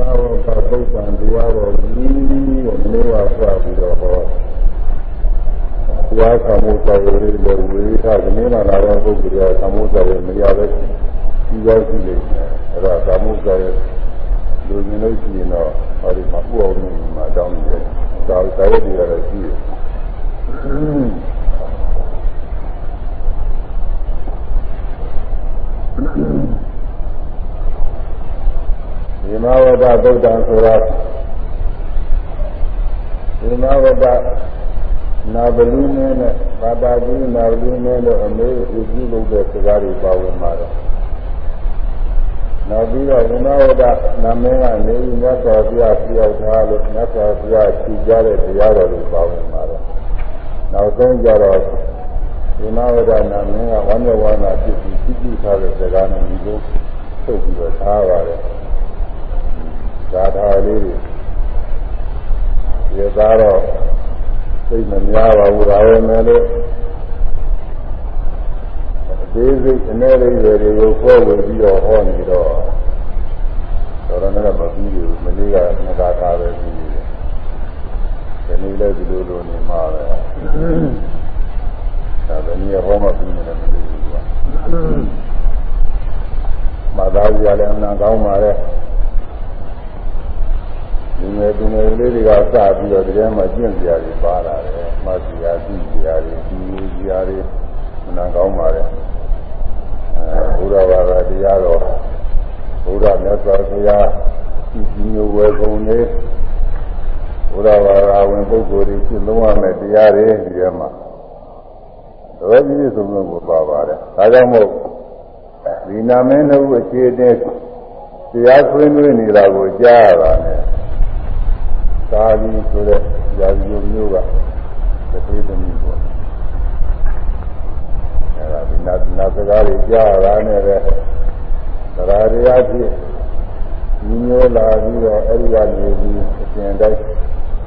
မဝကပုဒ်တန်တရားတော်ကြီးကိုမနေ့ကစပြီးတော့ဟောတရားဆောင်မှုတော်ရည်လည်းဝေထားဒီနေ့မှလာတဲ့ပုဂ္ဂိုလ်ကဆောင်မှုတော်ရည်မရပဲဒီရောက်ရှိနေတယ်အဲ့ဒါဆောင်မှုတော်ရည်လူမြင်လို့ရှိရင်တော့ဟောဒီမှာဥအောင်နေမှာတောင်းနေတယ်သာသာရည်တွေလည်းရှိတယ် ဒီမဝဒ္ဒဗုဒ္ဓံဆိုတာဒီမဝဒ္ဒနာဘလူနဲ့နဲ့ဘာတာကြီးနာဘလူနဲ့လို့အမေဥကြည့်လို့တဲ့စကားတွေပါဝင်မှာတော့နောက်ပြီးတော့ဒီမဝဒ္ဒနာမည်ကနေမြတ်စွာဘုရားပြောက်ထားလို့မြတ်စွာဘုရားခြိကြတဲ့တရားတော်တွေပါဝင်မှာတော့နောက်ဆုံးကြတော့ဒီမဝဒ္ဒနာမည်ကဝမ်းမြောက်ဝမ်းသာဖြစ်ပြီးကြည့်ကြည့်ထားတဲ့စကားနဲ့ဒီလိုထုတ်ပြီးတော့ထားပါတယ် ဇာတာလေးတွေဒီသားတော့သိမများပါဘူးဒါပဲမဲ့လို့အသေးစိတ်အနေလေးတွေကိုခေါ်ဝင်ပြီးတော့ဟောနေတော့တော်တော်နဲ့မပြီးဘူးမလေးကငကာထားပဲပြီးတယ်ဒီနေ့လည်းဒီလိုလိုနေမှာပဲဒါပဲနေဟောမှပြီးနေတယ်မလေးဘူးကမသားကြီးလည်းအမှန်ကောင်းပါရဲ့ ဒီမဲ့ဒီမဲ့လေးတွေကစပြီးတော့ဒီထဲမှာကျင့်ကြရပါလာတယ်။မှတ်ကြရသိကြရတယ်ဒီကြရတယ်မနာကောင်းပါလေ။အဲဘုရားဘာသာတရားတော်ဘုရားမြတ်စွာဘုရားဒီကြီးမျိုးဝယ်ကုန်နေဘုရားဘာသာဝင်ပုဂ္ဂိုလ်တွေရှင်းသုံးရမယ်တရားတွေဒီထဲမှာတော်ကြီးကြီးဆုံးဆုံးကိုပါပါတယ်။ဒါကြောင့်မို့ဒီနာမင်းတို့အခြေအတင်တရားဆွေးနွေးနေတာကိုကြားရတာနဲ့ သာလီဆိုတဲ့ယာဇီမျိုးကတတိသမီးပေါ့အဲဒါဒီနာနာစကားတွေကြားရတာနဲ့ပဲသရာတရားဖြစ်ညီညွတ်လာပြီးတော့အဲဒီကနေပြီးအရှင်တိုင်း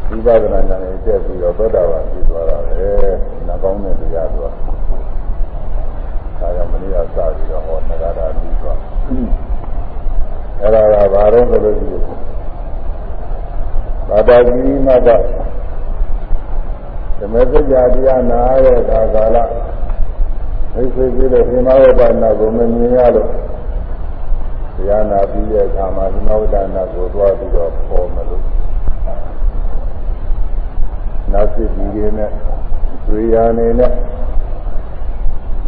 ဝိပဿနာဉာဏ်နဲ့တက်ပြီးတော့သောတာပန်ဖြစ်သွားတာပဲနာကောင်းတဲ့တရားဆိုတော့ဒါကြောင့်မနေ့ကစပြီးတော့ဟောနဂါရပြီးသွားအဲ့ဒါကဘာတော့ဆိုလို့ရှိရင် ဘာတာကြီးမကဓမ္မစကြာတရားနာရတဲ့အခါကာလမိတ်ဆွေကြီးတဲ့ဟိမဝဒနာကိုမမြင်ရလို့တရားနာပြီးတဲ့အခါမှာဟိမဝဒနာကိုသွားပြီးတော့ပေါ်မလို့နာစစ်ဒီတွေနဲ့တွေ့ရနေနဲ့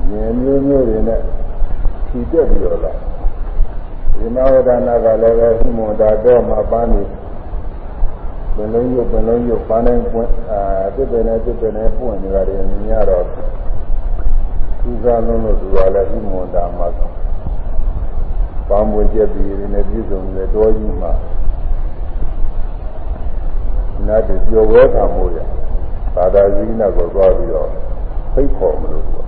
ဉာဏ်မျိုးမျိုးတွေနဲ့ဖြီးတက်ပြီးတော့လာဟိမဝဒနာကလည်းပဲဟိမဝဒတော့မှပန်းနေ ဘယ်လုံးရုပ်ဘယ်လုံးရုပ်ပန်းတိုင်းပွင့်အာတစ်ပင်နဲ့တစ်ပင်နဲ့ပွင့်နေတာတွေမြင်ရတော့သူစားလုံးလို့သူကလည်းဒီမွန်တာမှာပန်းပွင့်ကျက်ပြီးရင်းနဲ့ပြည့်စုံတဲ့တော်ကြီးမှာနတ်တွေပြောဝဲခံမို့ရသာသာကြီးနဲ့ကိုသွားပြီးတော့ဖိတ်ခေါ်မလို့သူက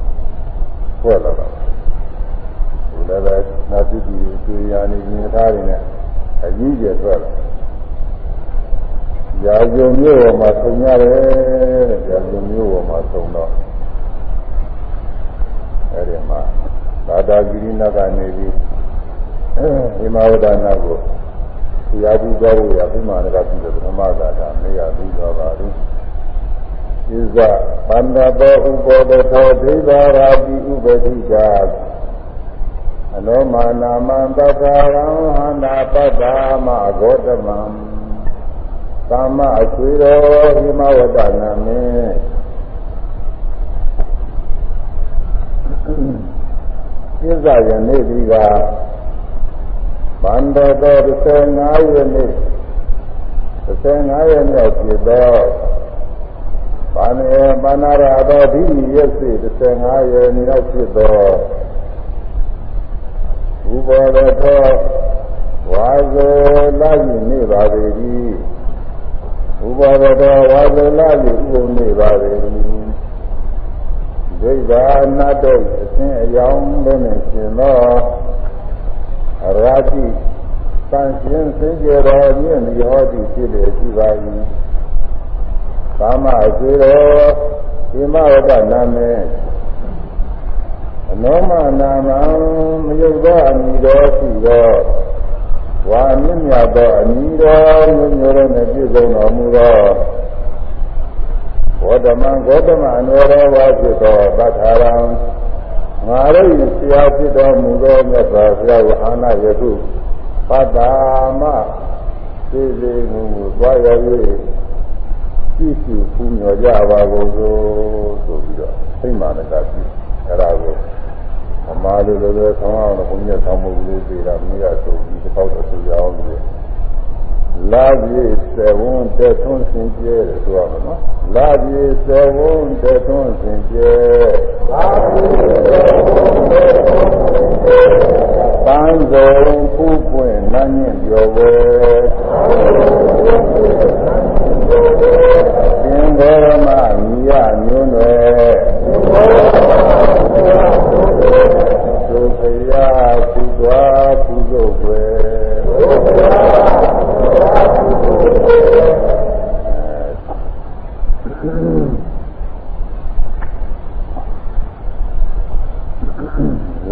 ထွက်လာတာဘုရားလည်းနတ်ပြည်ကြီးဆွေရာနေမြင်ထားတယ်နဲ့အကြီးကျယ်ထွက်လာ ရာဇုံမျိုးပေါ်မှာဆုံရတယ်တဲ့ရာဇုံမျိုးပေါ်မှာဆုံတော့အဲဒီမှာသာတာဂိရိနာကနေပြီးဟိမဝဒနာကိုတရားပြီးသွားဖို့ရပြမနာကပြီးတဲ့ပထမသာတာမေရပြီးသွားပါလိမ့်ဣဇပန္နတောဥပောတသောဒိဗာရာတိဥပတိကအနောမာနာမံတသရံဟန္တာပတ္တာမဂေါတမံ ကာမအဆွေတော်ဟိမဝတနာမင်းပြစ္ဆာယနေ့ဒီကဗန္တတော်15ရက်နေ့15ရက်မြောက်ဖြစ်သောဘာနေဘာနာရတော်ဒီရက်စီ15ရက်မြောက်ဖြစ်သောဥပောတော်ဝါဇောလာရင်နေပါသည် ဥပါဒတော်ဝါဇလာယဥပုံနေပါလေဒိဗ္ဗာနတ်တို့အစဉ်အယောင်လုံးနဲ့ရှင်သောအရာတိတန်ရှင်းစင်ကြယ်တော်မြင့်လျောသည်ဖြစ်လေရှိပါ၏ကာမအစေတော်ဒီမဝဒနာမေအနောမနာမံမယုတ်သောအမိတော်ရှိသောဘ ဝါမြင့်မြတ်သောအမိတော်မျိုးမျိုးတို့နဲ့ပြည့်စုံတော်မူသောဘောဓမံဂေါတမအနရောဝါဖြစ်သောသတ္ထာရံငါတို့၏ဆရာဖြစ်တော်မူသောမြတ်စွာဘုရားဝအာနာယခုပတ္တာမသိစေမှုသွားရ၍ကြည့်ကြည့်ပူညောကြပါကုန်သောဆိုပြီးတော့သိမှန်တဲ့ကကြည့်အဲ့ဒါကို အမှားလို့လည်းဆောင်းအောင်လို့ဘုန်းကြီးဆောင်းမှုလေးပြေတာမိရဆိုပြီးတစ်ခေါက်တော့ဆူရအောင်လို့လာပြေစေဝန်းတက်ထွန်းစင်ကြဲတယ်ဆိုရမှာနော်လာပြေစေဝန်းတက်ထွန်းစင်ကြဲလာပြေစေဝန်းတက်ထွန်းစင်ကြဲပန်းစုံဖူးပွင့်နန်းညင်ပြောပွဲသ င်္ဘောရမမိယမျိုးနွယ်သုခရာကုသွားကုသိုလ်ွယ်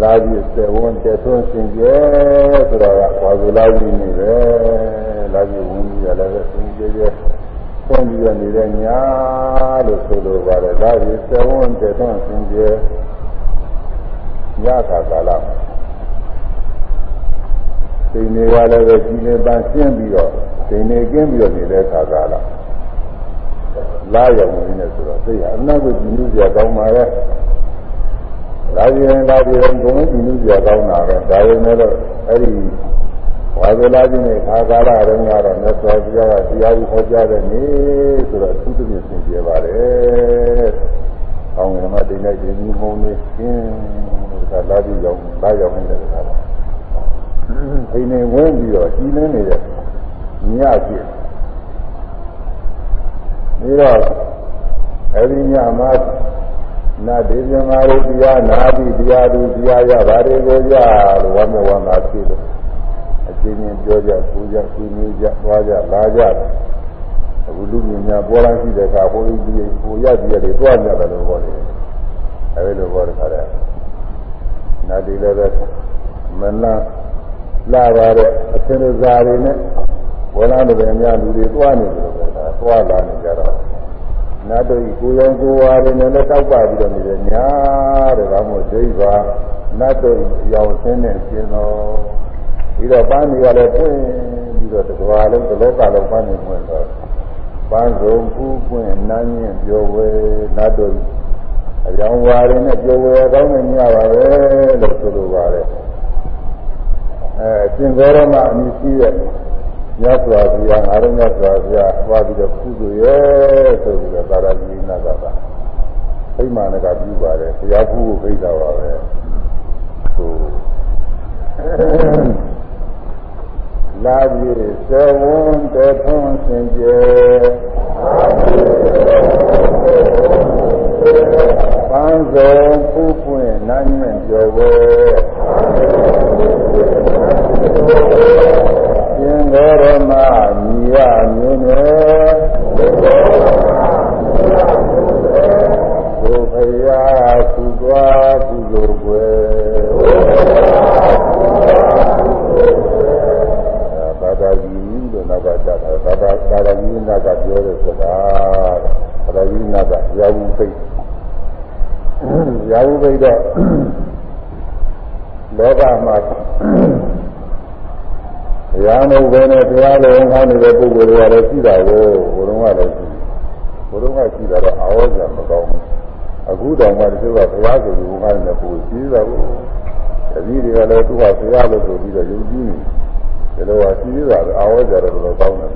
လာပြီးစေဝန်းတက်သွန်းစင်ကြဲဆိုတော့ဝါဇူလာကြီးနေပဲလာပြီးဝင်ပြီးရလည်းစင်ကြဲကြဲ သွန်းပြီးရနေတဲ့ညာလို့ဆိုလိုပါတယ်လာပြီးစေဝန်းတက်သွန်းစင်ကြဲညခါကာလစိန်တွေကလည်းပဲကြီးနေပန်းရှင်းပြီးတော့စိန်နေကင်းပြီးတော့နေတဲ့ခါကာလလာရောက်နေနေဆိုတော့သိရအနာကိုကြည့်လို့ကြကောင်းပါရဲ့လာရင်လာပြီးတော့ဘုံကြည့်လို့ကြကောင်းတာပဲဒါပေမဲ့တော့အဲ့ဒီ ဝါဇလာကြီးနဲ့ခါကာလတုန်းကတော့မြတ်စွာဘုရားကတရားဥဟောကြားတဲ့နေ့ဆိုတော့သူတည်းသင်ပြပါတယ်။ကောင်းကင်မှာတိတ်လိုက်ခြင်းမုံနေရှင်းဒါလာပြီးရောက်လာရောက်နေတဲ့ခါတော့အိမ်နေဝင်ပြီးတော့ကြီးလင်းနေတဲ့ညဖြစ်ပြီးတော့အဲဒီညမှာနာဒေသမာရိတရားနာပြီးတရားသူတရားရပါတယ်ကိုရလို့ဝမ်းမဝမ်းသာဖြစ်လို့အချ င်းချင်းပြောကြပူကြဆွေးနွေးကြသွားကြလာကြအခုလူမြင်များပေါ်လာရှိတဲ့အခါဘုန်းကြီးကြီးပူရပြည်တွေတွားကြတယ်လို့ပြောတယ်အဲဒီလိုပြောတဲ့ခါကျနာဒီလည်းပဲမနာလာပါတဲ့အသင်္ဇာတွေနဲ့ဝလာတွေအများလူတွေတွားနေတယ်လို့ပဲဒါတွားလာနေကြတော့နတ်တို့ကိုရောကိုဝါတွေနဲ့လည်းတောက်ပပြီးတော့နေတယ်ညာတဲ့ဒါမှမဟုတ်ဒိဗာနတ်တို့ရောင်ဆင်းနေခြင်းတော် ပြီးတော့ပန်းတွေကလည်းပွင့်ပြီးတော့တကွာလုံးတစ်လောကလုံးပန်းနေပွင့်တော့ပန်းစုံဖူးပွင့်နန်းညင်ပြောဝဲနတ်တို့အကြောင်းဝါတွေနဲ့ပြောဝဲကောင်းနေကြပါပဲလို့ဆိုလိုပါတယ်အဲသင်္ဘောရမအမိရှိရဲ့မြတ်စွာဘုရားငါတို့မြတ်စွာဘုရားဟောပြီးတော့ကုသိုလ်ရဲ့ဆိုပြီးတော့သာရကြီးနာကပါအိမ်မာနကပြုပါတယ်ဘုရားကုကိုဖိတ်တာပါပဲဟို လာပြီသေဝံတေထွန်းစင်ကြယ်ပန်းစုံဖူးပွင့်နန်းမြင့်ကျော်ဝဲရှင်ဂေရမမိယမျိုးနယ်ဘုဖရာကုသွားကုသိုလ်ွယ် ကြီးလို့နောက်ကတတ်တာဘာသာဘာသာကြီးနောက်ကပြောတဲ့စကားဘာသာကြီးနောက်ကရာဟုဖိတ်ရာဟုဖိတ်တော့လောကမှာတရားမဟုတ်ဘဲနဲ့တရားလုံးခေါင်းနေတဲ့ပုဂ္ဂိုလ်တွေကလည်းရှိတာကိုဘုရုံးကလည်းရှိဘုရုံးကရှိတာတော့အာဝဇ္ဇမကောင်းဘူးအခုတောင်မှတချို့ကဘုရားဆိုပြီးဘုရားနဲ့ပူရှိတာကိုတတိတွေကလည်းသူကဘုရားလို့ဆိုပြီးတော့ယုံကြည်နေတယ် လို့ကရှိသေးတာအာဝဇ္ဇတော့တော်ကောင်းတယ်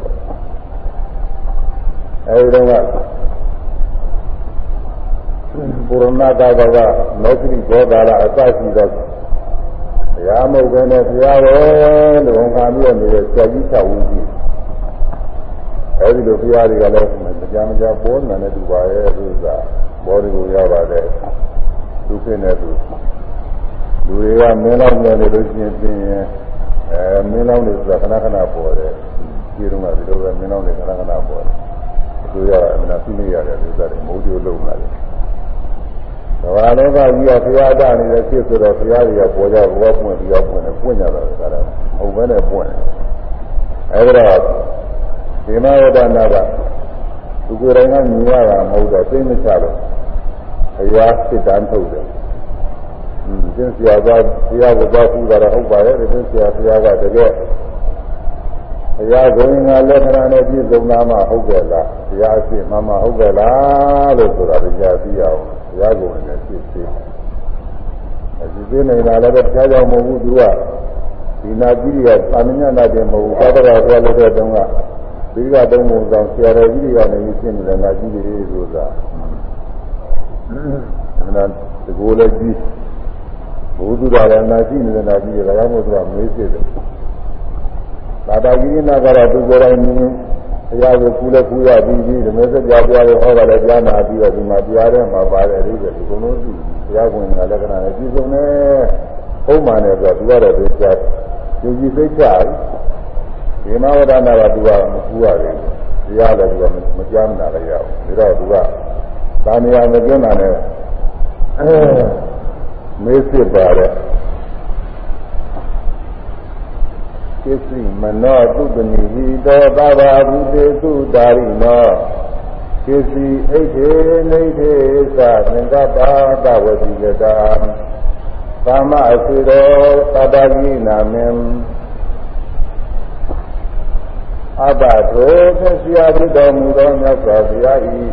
အဲဒီတော့ကပုရဏတာဘကမေခိဘောဓာရအစရှိသောရားမဟုတ်ဘဲနဲ့ဘုရားပဲလို့ဝန်ခံပြီးနေတဲ့ဆရာကြီး၆ဦးကြီးအဲဒီလိုဘုရားတွေကလည်းမကြမကြပေါ်နေတယ်သူပါရဲ့သူကဘောဒီကိုရပါတယ်သူဖြစ်နေသူလူတွေကမင်းလောက်နေလို့ရှိရင်ပြင် အဲမင်းလောက်နေဆိုတာခဏခဏပေါ်တယ်ဒီတော့ကဒီလိုပဲမင်းလောက်နေခဏခဏပေါ်တယ်သူရအမှန်သိနေရတယ်သူကလည်းမိုးကြိုးလုံးလာတယ်သဘာလောကကြီးကဘုရားတနေတဲ့ဖြစ်ဆိုတော့ဘုရားတွေကပေါ်ကြဘောပွင့်ပြီးတော့ပွင့်တယ်ပွင့်ကြတာကလည်းဟုတ်ပဲနဲ့ပွင့်တယ်အဲဒါဒီမဝဒနာကသူကိုယ်တိုင်ကမြင်ရတာမဟုတ်တော့သိမချတော့အရာစစ်တမ်းထုတ်တယ်။อืม သင်ဆရာကဆရာကဘာပူတာဟုတ်ပါရဲ့သင်ဆရာဆရာကတကယ်အရာဂုဏ်ငါလက္ခဏာနဲ့ပြည့်စုံတာမှဟုတ်ကြလား။ဆရာအဖြစ်မှမှဟုတ်ကြလားလို့ဆိုတာတရားသိရအောင်။ဆရာဂုဏ်နဲ့ပြည့်စုံ။အဲဒီသိနေတာလည်းတခြားကြောင့်မဟုတ်ဘူးသူကဒီနာကြီးကသာမညနာတယ်မဟုတ်ဘူးသာတရာပြောလို့တဲ့တုန်းကဒီကတုံးပုံဆောင်ဆရာတော်ကြီးတွေကနေရှင်းနေတဲ့နာကြီးတွေဆိုတာအဲဒါတကူလည်းကြီး ဘုသူတော်လည်းနာရှိနေတဲ့နာကြီးတွေကလည်းမို့သူကမေးစစ်တယ်သာတာကြီးနာကတော့သူကိုယ်တိုင်မြင်တရားကိုကူလည်းကူရပြီးပြီးဓမ္မစကြာပြရဲ့ဟောတာလည်းကြားနာပြီးတော့ဒီမှာတရားထဲမှာပါတယ်အဲ့ဒီကဒီကုလုံးကြည့်တရားဝင်ကလက္ခဏာနဲ့ပြည့်စုံတယ်ဟုတ်မှန်တယ်ဆိုတော့သူကတော့သိချာယုံကြည်သိချာဒီမဝဒနာကသူကမကူရတယ်တရားလည်းသူကမကြားမနာလည်းရအောင်ဒါတော့သူကသာမယာမကင်းတာနဲ့ မေးစစ်ပါတဲ့ကိစ္စမနောသုတနိဟိတောသဗ္ဗဗုတေသုတာရိနောကိစ္စအိဋ္ဌေနေဋ္ဌေသသင်္ကပ္ပါသဝတိကတာသမ္မာအစေတောသတ္တကိနာမေအဘထိုသက်စီယာဖြစ်တော်မူသောမြတ်စွာဘုရား၏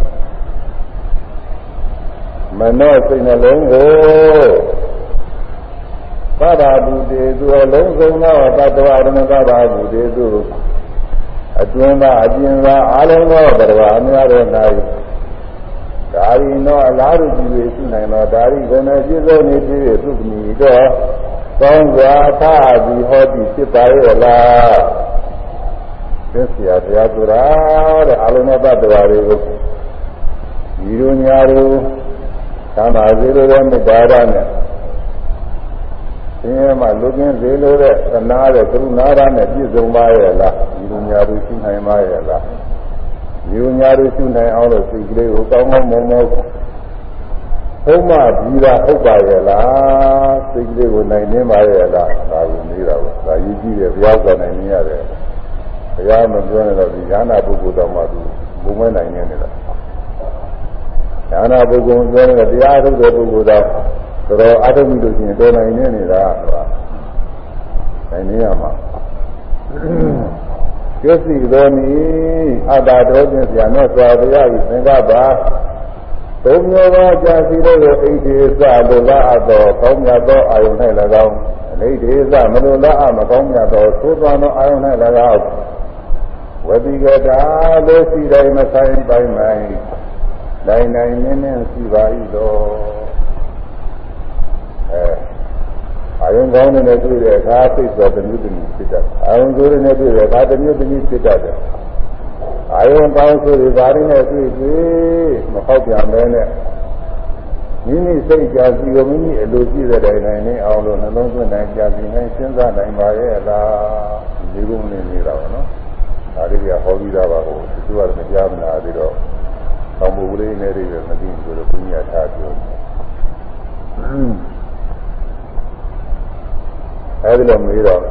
မနောစိတ်နှလုံးကို သဗ္ဗဗုတေသူအလုံးစုံသောတတ္တဝရဏသဗ္ဗဗုတေသူအတွင်းသာအပြင်သာအလုံးသောတရားအများတို့၌ဒါရီနောအလားတူကြည့်ရရှိနိုင်သောဒါရီကိုယ်နဲ့ပြည့်စုံနေပြီသုခမီတော့ကောင်းစွာသာသည်ဟောသည်ဖြစ်ပါရဲ့လားသစ္စာတရားဆိုတာတဲ့အလုံးသောတတ္တဝါတွေကိုဒီလိုညာတို့သမာဓိလိုတဲ့မေတ္တာရနဲ့သ င်ရမှလူကင်းစေလိုတဲ့သနာတဲ့ကရုဏာရနဲ့ပြည့်စုံပါရဲ့လားဒီလိုညာတို့ရှိနိုင်ပါရဲ့လားဒီလိုညာတို့ရှိနိုင်အောင်လို့စိတ်ကလေးကိုကောင်းကောင်းမွန်မွန်ဘုံမပြီးတာဟုတ်ပါရဲ့လားစိတ်ကလေးကိုနိုင်နေပါရဲ့လားဒါကိုနေတာပေါ့ဒါရည်ကြည့်တယ်ဘုရားကနိုင်နေရတယ်ဘုရားမပြောနေတော့ဒီဉာဏပုဂ္ဂိုလ်တော်မှသူဘုံမဲ့နိုင်နေနေတာဒါနာပုဂ္ဂိုလ်ပြောနေတဲ့တရားထုတ်တဲ့ပုဂ္ဂိုလ်တော့ တော်အထုပ်ပြီးလို့ရှိရင်တော်နိုင်နေနေတာဆိုတာနိုင်နေရမှာကျစီတော်နီအတ္တတော်ခြင်းဆရာနဲ့စွာဘုရားဤသင်္ကပါသုံးမျိုးသောကြာစီတို့ကိုအိဋ္ဌိသလိုလားအပ်သောကောင်းမြတ်သောအာယုန်၌၎င်းအိဋ္ဌိသမလိုလားအမကောင်းမြတ်သောသိုးသွမ်းသောအာယုန်၌၎င်းဝတိကတာလို့ရှိတိုင်းမဆိုင်ပိုင်းမိုင်းနိုင်နိုင်နင်းနင်းရှိပါ၏တော့အဲအာ ယုံကောင်းတဲ့တွေ့တဲ့အခါစိတ်ဆိုတမျိုးတမျိုးဖြစ်တတ်အာယုံဆိုးတဲ့တွေ့တဲ့အခါတမျိုးတမျိုးဖြစ်တတ်တယ်အာယုံကောင်းဆိုတဲ့ဓာရီနဲ့တွေ့တွေ့မဟောက်ပြန်မဲနဲ့မိမိစိတ်ကြာစီကိုမိမိအလိုရှိတဲ့တိုင်နိုင်နေအောင်လို့နှလုံးသွင်းနိုင်ကြာစီနိုင်စဉ်းစားနိုင်ပါရဲ့လားဒီကုန်းနေနေတာပါနော်ဒါတွေကဟောပြီးသားပါကိုသူကမကြားမနာသေးတော့ဆောင်းမှုကလေးနဲ့တွေမသိဘူးလို့ဘုရားထားပြော အဲဒီလိုမေးတော့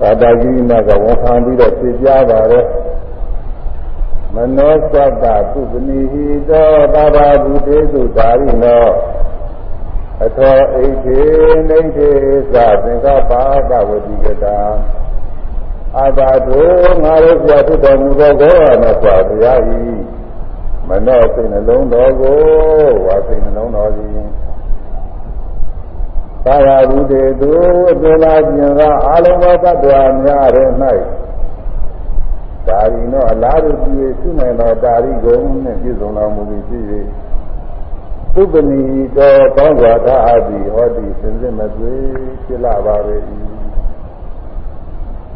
သာတာကြီးနာကဝန်ခံပြီးတော့သိကြပါတယ်မနောသတ္တသုပနိဟိတောသာဘာဘုတေသုဓာရိနောအထောအိဋ္ဌေနေဋ္ဌေသသင်္ကပါပဝတိကတာအဘာတို့ငါတို့ပြတ်တော်မူသောဘောရမစွာဘုရား၏မနောစိတ်နှလုံးတော်ကိုဝါစိတ်နှလုံးတော်သည် သာယာဘုဒေသူအကျလာခြင်းကအလုံးစုံသတ္တဝါများရဲ့၌ဒါရီနောအလားတူပြည့်စုနိုင်သောဒါရီကုံနှင့်ပြည့်စုံတော်မူသည်ဖြစ်၍သုပနိတော်ကောင်းစွာသာအပ်သည်ဟောသည်စင်စစ်မသွေဖြစ်လာပါ၏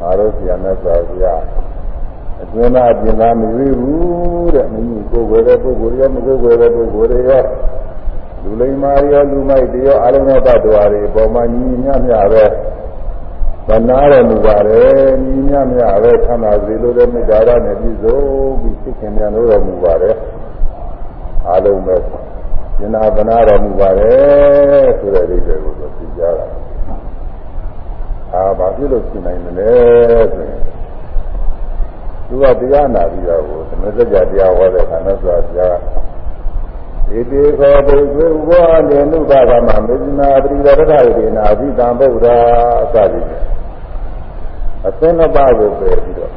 ငါတို့ဆရာမြတ်စွာဘုရားအတွင်းသားပြင်သားမရွေးဘူးတဲ့မိမိကိုယ်ကိုယ်တဲ့ပုဂ္ဂိုလ်ရောမကိုယ်ကိုယ်တဲ့ပုဂ္ဂိုလ်တွေရော လူလိမ္မာရောလူမိုက်တွေရောအလုံးစုံတ attva တွေအပေါ်မှာညီညမြပဲသနာတော်မူပါတယ်ညီညမြပဲဆန္ဒစီလိုတဲ့မေတ္တာရနဲ့ပြည့်စုံပြီးသိခင်မြန်လို့တော်မူပါတယ်အလုံးပဲဉာဏ်သနာတော်မူပါတယ်ဆိုတဲ့အိဗယ်ကိုသိကြတာအာဘာဖြစ်လို့ဖြစ်နိုင်မလဲဆိုရင်သူကတရားနာပြီးတော့သမစကြာတရားဟောတဲ့ခန္ဓာဆိုတာတရား ဣတိခောဘိဝေဝါလေနုပါဒမမေဇနာပရိဒရထရေနာအဘိဓမ္ဗုဒ္ဓအစသည်အသင်းနှစ်ပါးကိုပယ်ပြီးတော့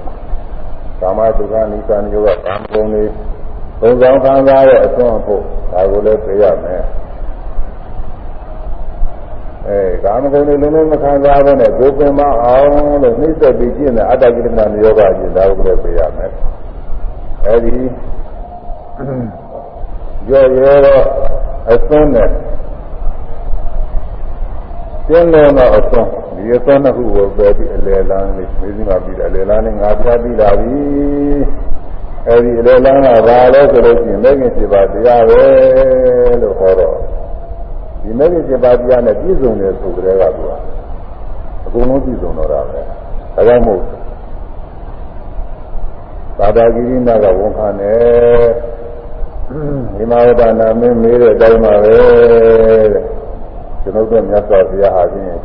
ကာမတုခနိသံယောဂကာမဂုဏ်တွေသုံးဆောင်ခံစားတဲ့အစွန်းဖို့ဒါကိုလည်းသိရမယ်အဲကာမဂုဏ်တွေလုံးလုံးမခံစားဘဲနဲ့ကိုယ်ပင်မအောင်လို့နှိမ့်သက်ပြီးကျင့်တဲ့အတ္တကိလမယောဂကျင့်ဒါကိုလည်းသိရမယ်အဲဒီ ကြော်ရဲတော့အစွန်းနဲ့ကျင်းလုံးတော့အစွန်းဒီအစွန်းနှစ်ခုကိုပယ်ပြီးအလယ်လန်းလေးမေးစီမှာပြီးတယ်အလယ်လန်းလေးငါပြပြီးလာပြီအဲဒီအလယ်လန်းကဘာလဲဆိုလို့ရှိရင်လက်ငယ်7ပါးတရားပဲလို့ဟောတော့ဒီမဲ့7ပါးတရားနဲ့ပြည့်စုံတယ်ဆိုကြတဲ့ကသူကအကုန်လုံးပြည့်စုံတော့တာပဲဒါကြောင့်မို့သာသာဂိရိနာကဝန်ခံတယ် ဒီမဝဒနာမင်းမေးတဲ့အတိုင်းပါပဲတဲ့ကျွန်ုပ်တို့မြတ်စွာဘုရားဟာဖြင့်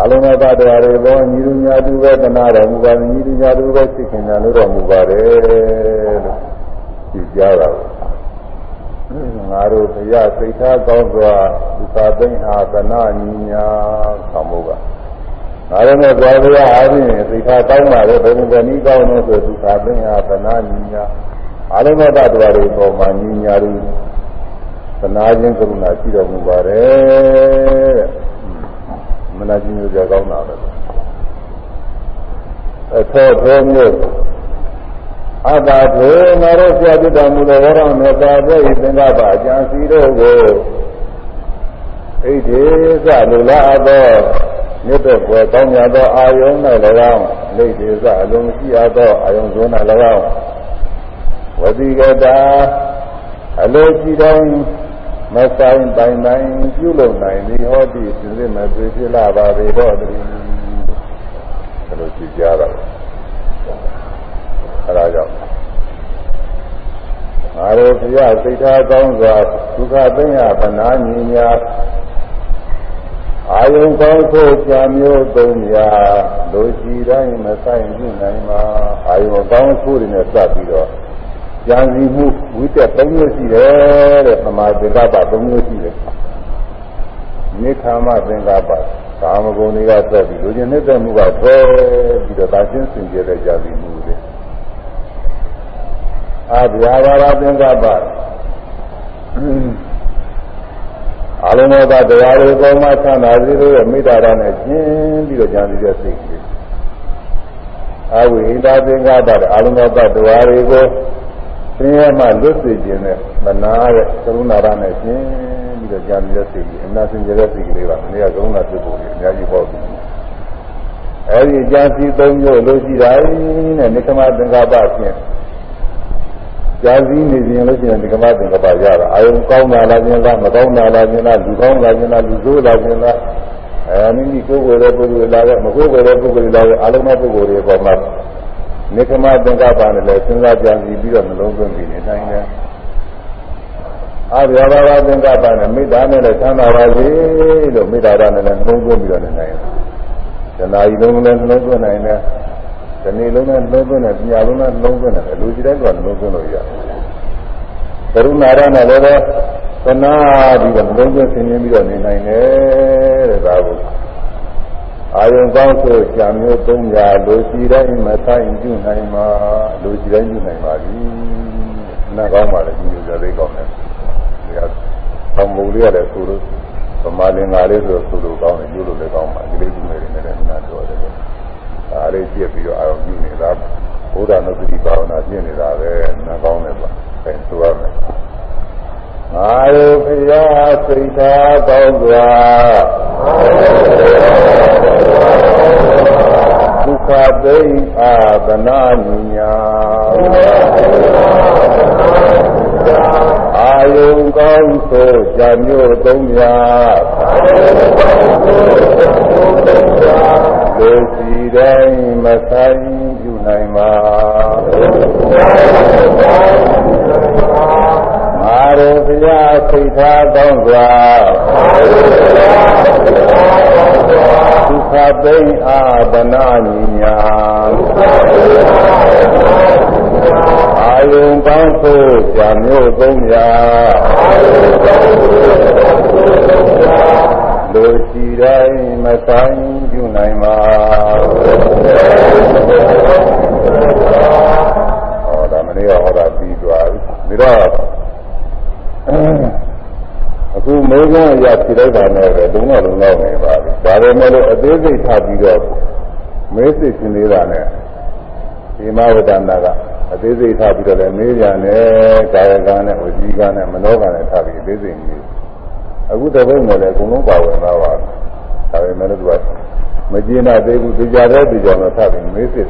အလုံးစုံတရားတွေပေါ်ညီလူညာသူပဲတနာတော်မူပါညီလူညာသူပဲသိခင်ညာလို့တော်မူပါတယ်လို့ကြည်ကြတာငါတို့ဘုရားစိတ်ထားကောင်းစွာသုသာသိမ့်ဟာသနာညီညာသံမို့ကငါတို့နဲ့ဘုရားအားဖြင့်စိတ်ထားကောင်းပါလေဘယ်လိုပဲနည်းကောင်းလို့ဆိုသုသာသိမ့်ဟာသနာညီညာ အလုံးစုံတရားတွေပေါ်မှာညီညာလူသနာခြင်းကရုဏာရှိတော်မူပါတယ်တဲ့မနာကြီးမျိုးကြကောင်းတာပဲအထောထောမျိုးအတာထေငါတို့ဆရာပြတော်မူသောဝရမေတာပြေသင်္ကပအကျံစီတို့ကိုဣတိသလူလာသောမြတ်တော်ကိုကောင်းမြတ်သောအာယုံ၌၎င်းဣတိသအလုံးရှိရသောအာယုံဇုံ၌၎င်းဝ တိကတာအလိုရှိတိုင်းမဆိုင်ပိုင်ပိုင်ပြုလုပ်နိုင်သည်ဟောသည်စဉ်စစ်မသွေဖြစ်လာပါပေတော့တည်းဒါလိုကြည့်ကြတာအဲဒါကြောင့်ငါတို့ဘုရားစိတ်ထားကောင်းစွာဒုက္ခသိညာဗနာညီညာအာယုံကောင်းဖို့ကြာမျိုးသုံးရာလူရှိတိုင်းမဆိုင်ပြုနိုင်မှာအာယုံကောင်းဖို့တွေနဲ့စပ်ပြီးတော့ ကြံစီမှုဝိတက်၃မျိုးရှိတယ်တဲ့သမာသင်္ကပ္ပ၃မျိုးရှိတယ်နိခာမသင်္ကပ္ပကာမဂုဏ်တွေကသက်ပြီးလူချင်းနှိမ့်သက်မှုကဆွဲပြီးတော့ဒါချင်းစင်ကြတဲ့ကြံစီမှုတွေအာဗျာပါရသင်္ကပ္ပအလုံးစုံသောတရားတွေပေါ်မှာဆန္ဒစီတို့ရဲ့မိတ္တာရနဲ့ရှင်းပြီးတော့ကြံစီတဲ့စိတ်ကလေးအဝိဟိတသင်္ကပ္ပတဲ့အလုံးစုံသောတရားတွေကို ဆင်းရဲမှလွတ်စေခြင်းနဲ့မနာရဲ့ကရုဏာရနဲ့ရှင်းပြီးတော့ကြာနေတဲ့စိတ်ကြီးအနာစင်ကြတဲ့စိတ်ကလေးပါမနေ့ကကရုဏာစိတ်ကိုအများကြီးပေါ့ပြီအဲဒီကြာစီသုံးမျိုးလို့ရှိတာနဲ့နိကမသင်္ကပ္ပဖြင့်ကြာစီနေခြင်းလို့ရှိရင်နိကမသင်္ကပ္ပရတာအာယုံကောင်းတာလားခြင်းလားမကောင်းတာလားခြင်းလားလူကောင်းတာခြင်းလားလူဆိုးတာခြင်းလားအဲမိမိကိုယ်ကိုယ်ရဲ့ပုဂ္ဂိုလ်လားမကိုယ်ကိုယ်ရဲ့ပုဂ္ဂိုလ်လားအလုံးစုံပုဂ္ဂိုလ်တွေပေါ်မှာ နိခမသင်္ကပ္ပနဲ့လည်းစဉ်းစားကြံစည်ပြီးတော့နှလုံးသွင်းပြီးနေနိုင်တယ်။အာရဘာဝသင်္ကပ္ပနဲ့မေတ္တာနဲ့လည်းသံသာပါစေလို့မေတ္တာရနဲ့လည်းနှလုံးသွင်းပြီးတော့နေနိုင်တယ်။ဇနာဤလုံးလည်းနှလုံးသွင်းနိုင်တယ်။ဒီနေ့လုံးနဲ့နှလုံးသွင်းတယ်၊ပြညာလုံးနဲ့နှလုံးသွင်းတယ်လူကြီးတိုင်းကနှလုံးသွင်းလို့ရတယ်။ကရုဏာရနဲ့လည်းသနာပြီးတော့နှလုံးသွင်းဆင်းရင်းပြီးတော့နေနိုင်တယ်တဲ့ဒါကို အာယုံကောင်းဆိုကြာမျိုး300လိုရှိတိုင်းမဆိုင်ပြုနိုင်မှာလိုရှိတိုင်းပြုနိုင်ပါပြီ။နားကောင်းပါလေဒီလိုကြသေးကောင်းတယ်။ဒီကသံမူလေးရတယ်ဆိုလို့ဗမာလင်္ကာလေးဆိုဆိုလို့ကောင်းတယ်ပြုလို့လည်းကောင်းပါဒီလေးပြုနေတယ်လည်းနားတော်တယ်။ဒါလေးပြည့်ပြီးတော့အာရုံပြုနေတာဘုရားနုပတိဘာဝနာပြည့်နေတာပဲနားကောင်းတယ်ပါ။အဲဆိုရမယ်။ ငါတို့ဖရာစိတ်ထားကောင်းစွာဒုက္ခသိအာသနာညာအာယုံကောင်းဆိုဇာမျိုးသုံးရာ ရားစိတ်ထားကောင်းစွာဒုက္ခခသိမ့်အာပနာညီညာအာယုံကောင်းဖို့ဇာမျိုးသုံးရာလူရှိတိုင်းမဆိုင်ပြုနိုင်ပါဟောဒါမနေ့ကဟောတာပြီးသွားပြီဒါတော့အခု မေးခွန်းအရာဖြေလိုက်တာနဲ့ပဲလုံးဝလုံးလောက်နေပါပြီဒါပေမဲ့လို့အသေးစိတ်ထားပြီးတော့မေးစိတ်ရှင်လေးတာနဲ့ဒီမဝဒနာကအသေးစိတ်ထားပြီးတော့လည်းမေးကြတယ်ကာယကံနဲ့ဝစီကံနဲ့မနောကံနဲ့ထားပြီးအသေးစိတ်မေးအခုတပတ်နဲ့လည်းအကုန်လုံးပါဝင်သွားပါဒါပေမဲ့လို့သူကမကျေနပ်သေးဘူးဒီကြတဲ့ဒီကြောင့်တော့ထားပြီးမေးစိတ်